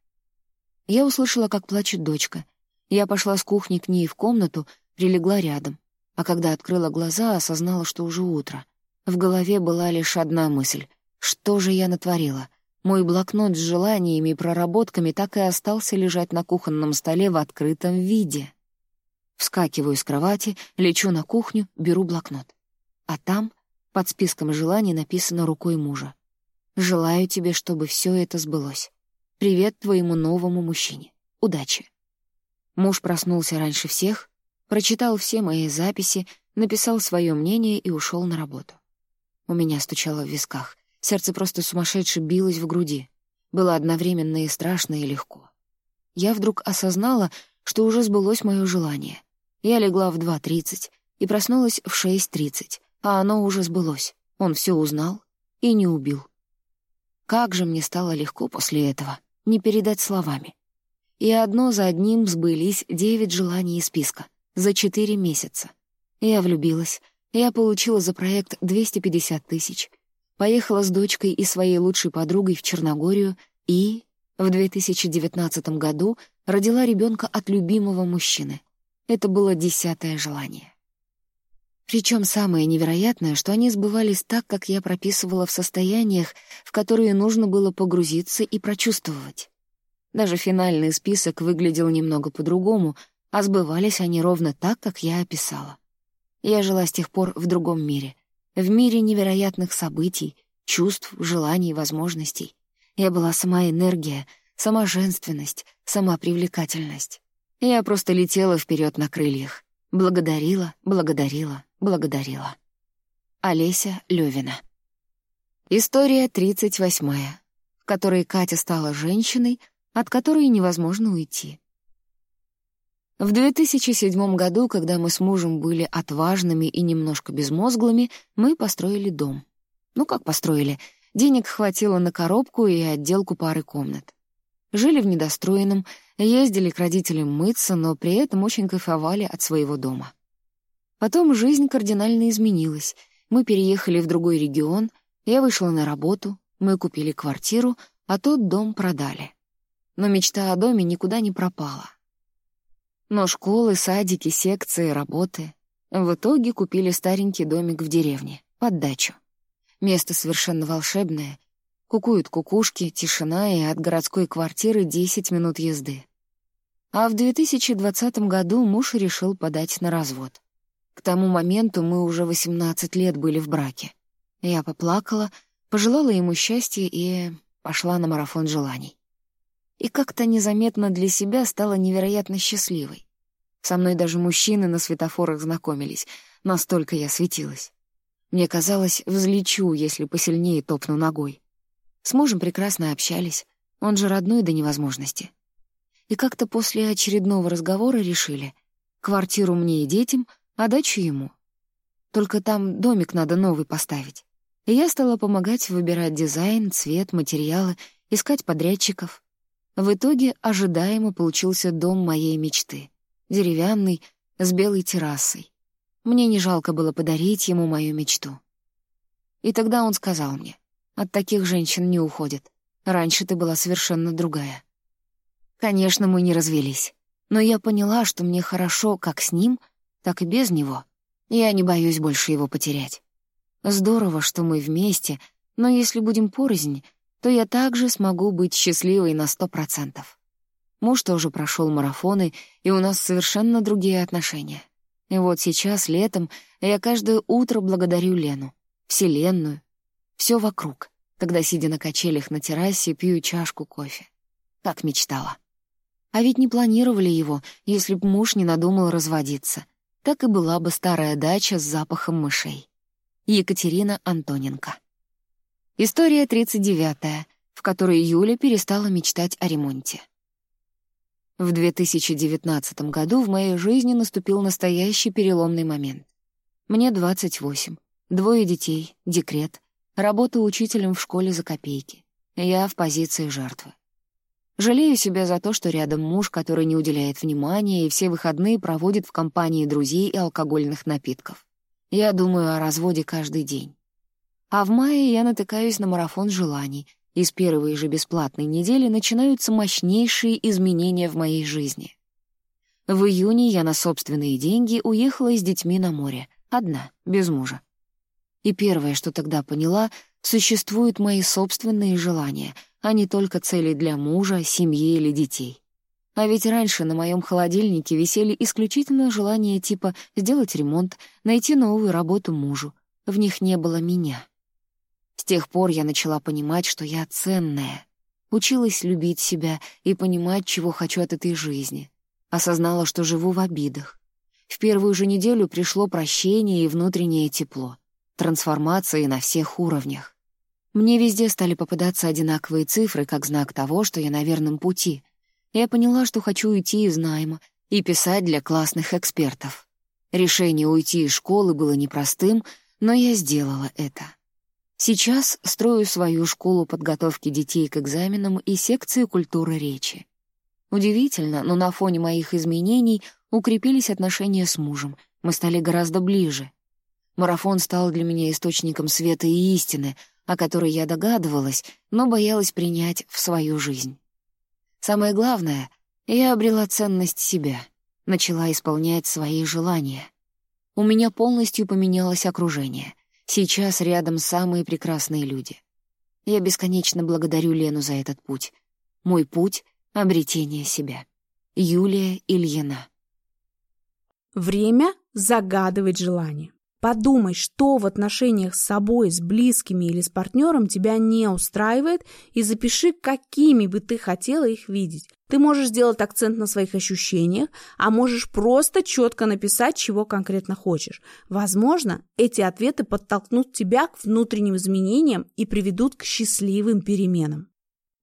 Я услышала, как плачет дочка. Я пошла с кухни к ней в комнату, прилегла рядом. А когда открыла глаза, осознала, что уже утро. В голове была лишь одна мысль. Что же я натворила? Мой блокнот с желаниями и проработками так и остался лежать на кухонном столе в открытом виде. Вскакиваю с кровати, лечу на кухню, беру блокнот. А там, под списком желаний, написано рукой мужа. «Желаю тебе, чтобы все это сбылось. Привет твоему новому мужчине. Удачи». Муж проснулся раньше всех, прочитал все мои записи, написал свое мнение и ушел на работу. У меня стучало в висках — Сердце просто сумасшедше билось в груди. Было одновременно и страшно, и легко. Я вдруг осознала, что уже сбылось мое желание. Я легла в 2.30 и проснулась в 6.30, а оно уже сбылось. Он все узнал и не убил. Как же мне стало легко после этого, не передать словами. И одно за одним сбылись девять желаний из списка за четыре месяца. Я влюбилась, я получила за проект 250 тысяч — поехала с дочкой и своей лучшей подругой в Черногорию и в 2019 году родила ребенка от любимого мужчины. Это было десятое желание. Причем самое невероятное, что они сбывались так, как я прописывала в состояниях, в которые нужно было погрузиться и прочувствовать. Даже финальный список выглядел немного по-другому, а сбывались они ровно так, как я описала. Я жила с тех пор в другом мире — в мире невероятных событий, чувств, желаний, возможностей. Я была сама энергия, сама женственность, сама привлекательность. Я просто летела вперед на крыльях. Благодарила, благодарила, благодарила. Олеся Левина. История 38 в которой Катя стала женщиной, от которой невозможно уйти. В 2007 году, когда мы с мужем были отважными и немножко безмозглыми, мы построили дом. Ну как построили? Денег хватило на коробку и отделку пары комнат. Жили в недостроенном, ездили к родителям мыться, но при этом очень кайфовали от своего дома. Потом жизнь кардинально изменилась. Мы переехали в другой регион, я вышла на работу, мы купили квартиру, а тот дом продали. Но мечта о доме никуда не пропала. Но школы, садики, секции, работы. В итоге купили старенький домик в деревне, под дачу. Место совершенно волшебное. Кукуют кукушки, тишина и от городской квартиры 10 минут езды. А в 2020 году муж решил подать на развод. К тому моменту мы уже 18 лет были в браке. Я поплакала, пожелала ему счастья и пошла на марафон желаний и как-то незаметно для себя стала невероятно счастливой. Со мной даже мужчины на светофорах знакомились, настолько я светилась. Мне казалось, взлечу, если посильнее топну ногой. С мужем прекрасно общались, он же родной до невозможности. и как-то после очередного разговора решили — квартиру мне и детям, а дачу ему. Только там домик надо новый поставить. И я стала помогать выбирать дизайн, цвет, материалы, искать подрядчиков. В итоге ожидаемо получился дом моей мечты. Деревянный, с белой террасой. Мне не жалко было подарить ему мою мечту. И тогда он сказал мне, «От таких женщин не уходят. Раньше ты была совершенно другая». Конечно, мы не развелись, но я поняла, что мне хорошо как с ним, так и без него. Я не боюсь больше его потерять. Здорово, что мы вместе, но если будем порознь, то я также смогу быть счастливой на сто процентов. Муж тоже прошел марафоны, и у нас совершенно другие отношения. И вот сейчас, летом, я каждое утро благодарю Лену, Вселенную, все вокруг, когда, сидя на качелях на террасе, пью чашку кофе. Как мечтала. А ведь не планировали его, если б муж не надумал разводиться. Так и была бы старая дача с запахом мышей. Екатерина Антоненко. История 39 в которой Юля перестала мечтать о ремонте. В 2019 году в моей жизни наступил настоящий переломный момент. Мне 28, двое детей, декрет, работа учителем в школе за копейки. Я в позиции жертвы. Жалею себя за то, что рядом муж, который не уделяет внимания и все выходные проводит в компании друзей и алкогольных напитков. Я думаю о разводе каждый день. А в мае я натыкаюсь на марафон желаний, и с первой же бесплатной недели начинаются мощнейшие изменения в моей жизни. В июне я на собственные деньги уехала с детьми на море, одна, без мужа. И первое, что тогда поняла, существуют мои собственные желания — а не только цели для мужа, семьи или детей. А ведь раньше на моем холодильнике висели исключительно желания типа сделать ремонт, найти новую работу мужу. В них не было меня. С тех пор я начала понимать, что я ценная. Училась любить себя и понимать, чего хочу от этой жизни. Осознала, что живу в обидах. В первую же неделю пришло прощение и внутреннее тепло. Трансформация на всех уровнях. Мне везде стали попадаться одинаковые цифры, как знак того, что я на верном пути. Я поняла, что хочу уйти из найма и писать для классных экспертов. Решение уйти из школы было непростым, но я сделала это. Сейчас строю свою школу подготовки детей к экзаменам и секцию культуры речи. Удивительно, но на фоне моих изменений укрепились отношения с мужем, мы стали гораздо ближе. Марафон стал для меня источником света и истины — о которой я догадывалась, но боялась принять в свою жизнь. Самое главное, я обрела ценность себя, начала исполнять свои желания. У меня полностью поменялось окружение. Сейчас рядом самые прекрасные люди. Я бесконечно благодарю Лену за этот путь. Мой путь — обретение себя. Юлия Ильина. Время загадывать желание. Подумай, что в отношениях с собой, с близкими или с партнером тебя не устраивает, и запиши, какими бы ты хотела их видеть. Ты можешь сделать акцент на своих ощущениях, а можешь просто четко написать, чего конкретно хочешь. Возможно, эти ответы подтолкнут тебя к внутренним изменениям и приведут к счастливым переменам.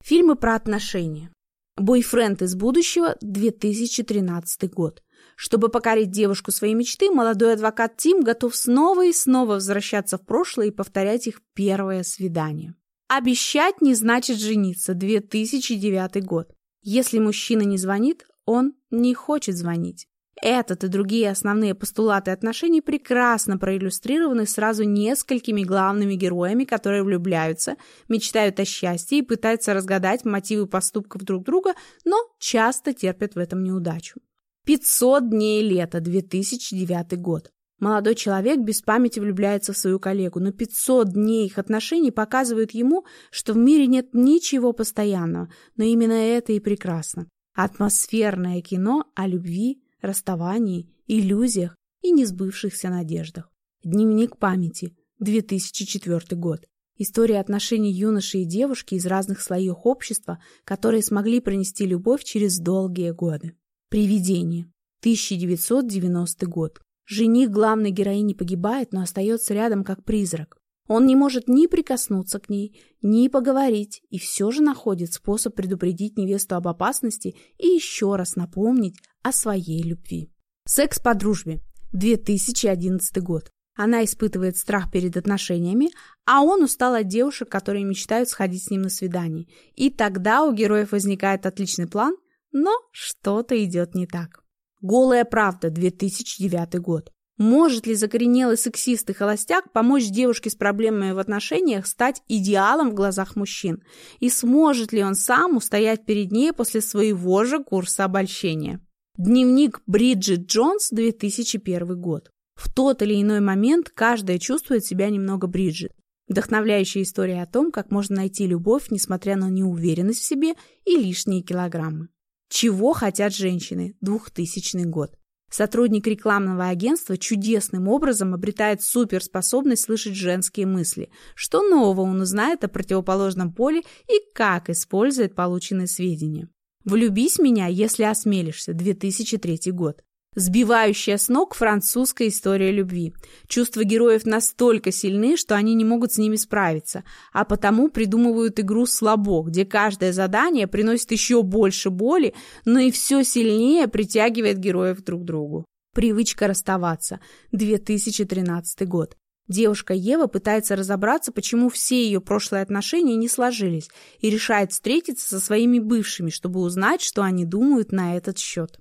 Фильмы про отношения. «Бойфренд из будущего», 2013 год. Чтобы покорить девушку своей мечты, молодой адвокат Тим готов снова и снова возвращаться в прошлое и повторять их первое свидание. Обещать не значит жениться. 2009 год. Если мужчина не звонит, он не хочет звонить. Этот и другие основные постулаты отношений прекрасно проиллюстрированы сразу несколькими главными героями, которые влюбляются, мечтают о счастье и пытаются разгадать мотивы поступков друг друга, но часто терпят в этом неудачу. 500 дней лета, 2009 год. Молодой человек без памяти влюбляется в свою коллегу, но 500 дней их отношений показывают ему, что в мире нет ничего постоянного, но именно это и прекрасно. Атмосферное кино о любви, расставании, иллюзиях и несбывшихся надеждах. Дневник памяти, 2004 год. История отношений юноши и девушки из разных слоев общества, которые смогли пронести любовь через долгие годы. Привидение. 1990 год. Жених главной героини погибает, но остается рядом как призрак. Он не может ни прикоснуться к ней, ни поговорить, и все же находит способ предупредить невесту об опасности и еще раз напомнить о своей любви. Секс по дружбе. 2011 год. Она испытывает страх перед отношениями, а он устал от девушек, которые мечтают сходить с ним на свидание. И тогда у героев возникает отличный план, но что-то идет не так. Голая правда, 2009 год. Может ли закоренелый сексист и холостяк помочь девушке с проблемами в отношениях стать идеалом в глазах мужчин? И сможет ли он сам устоять перед ней после своего же курса обольщения? Дневник Бриджит Джонс, 2001 год. В тот или иной момент каждая чувствует себя немного Бриджит. Вдохновляющая история о том, как можно найти любовь, несмотря на неуверенность в себе и лишние килограммы. Чего хотят женщины? 2000 год. Сотрудник рекламного агентства чудесным образом обретает суперспособность слышать женские мысли. Что нового он узнает о противоположном поле и как использует полученные сведения. «Влюбись меня, если осмелишься» 2003 год. Сбивающая с ног французская история любви. Чувства героев настолько сильны, что они не могут с ними справиться, а потому придумывают игру «Слабо», где каждое задание приносит еще больше боли, но и все сильнее притягивает героев друг к другу. Привычка расставаться. 2013 год. Девушка Ева пытается разобраться, почему все ее прошлые отношения не сложились, и решает встретиться со своими бывшими, чтобы узнать, что они думают на этот счет.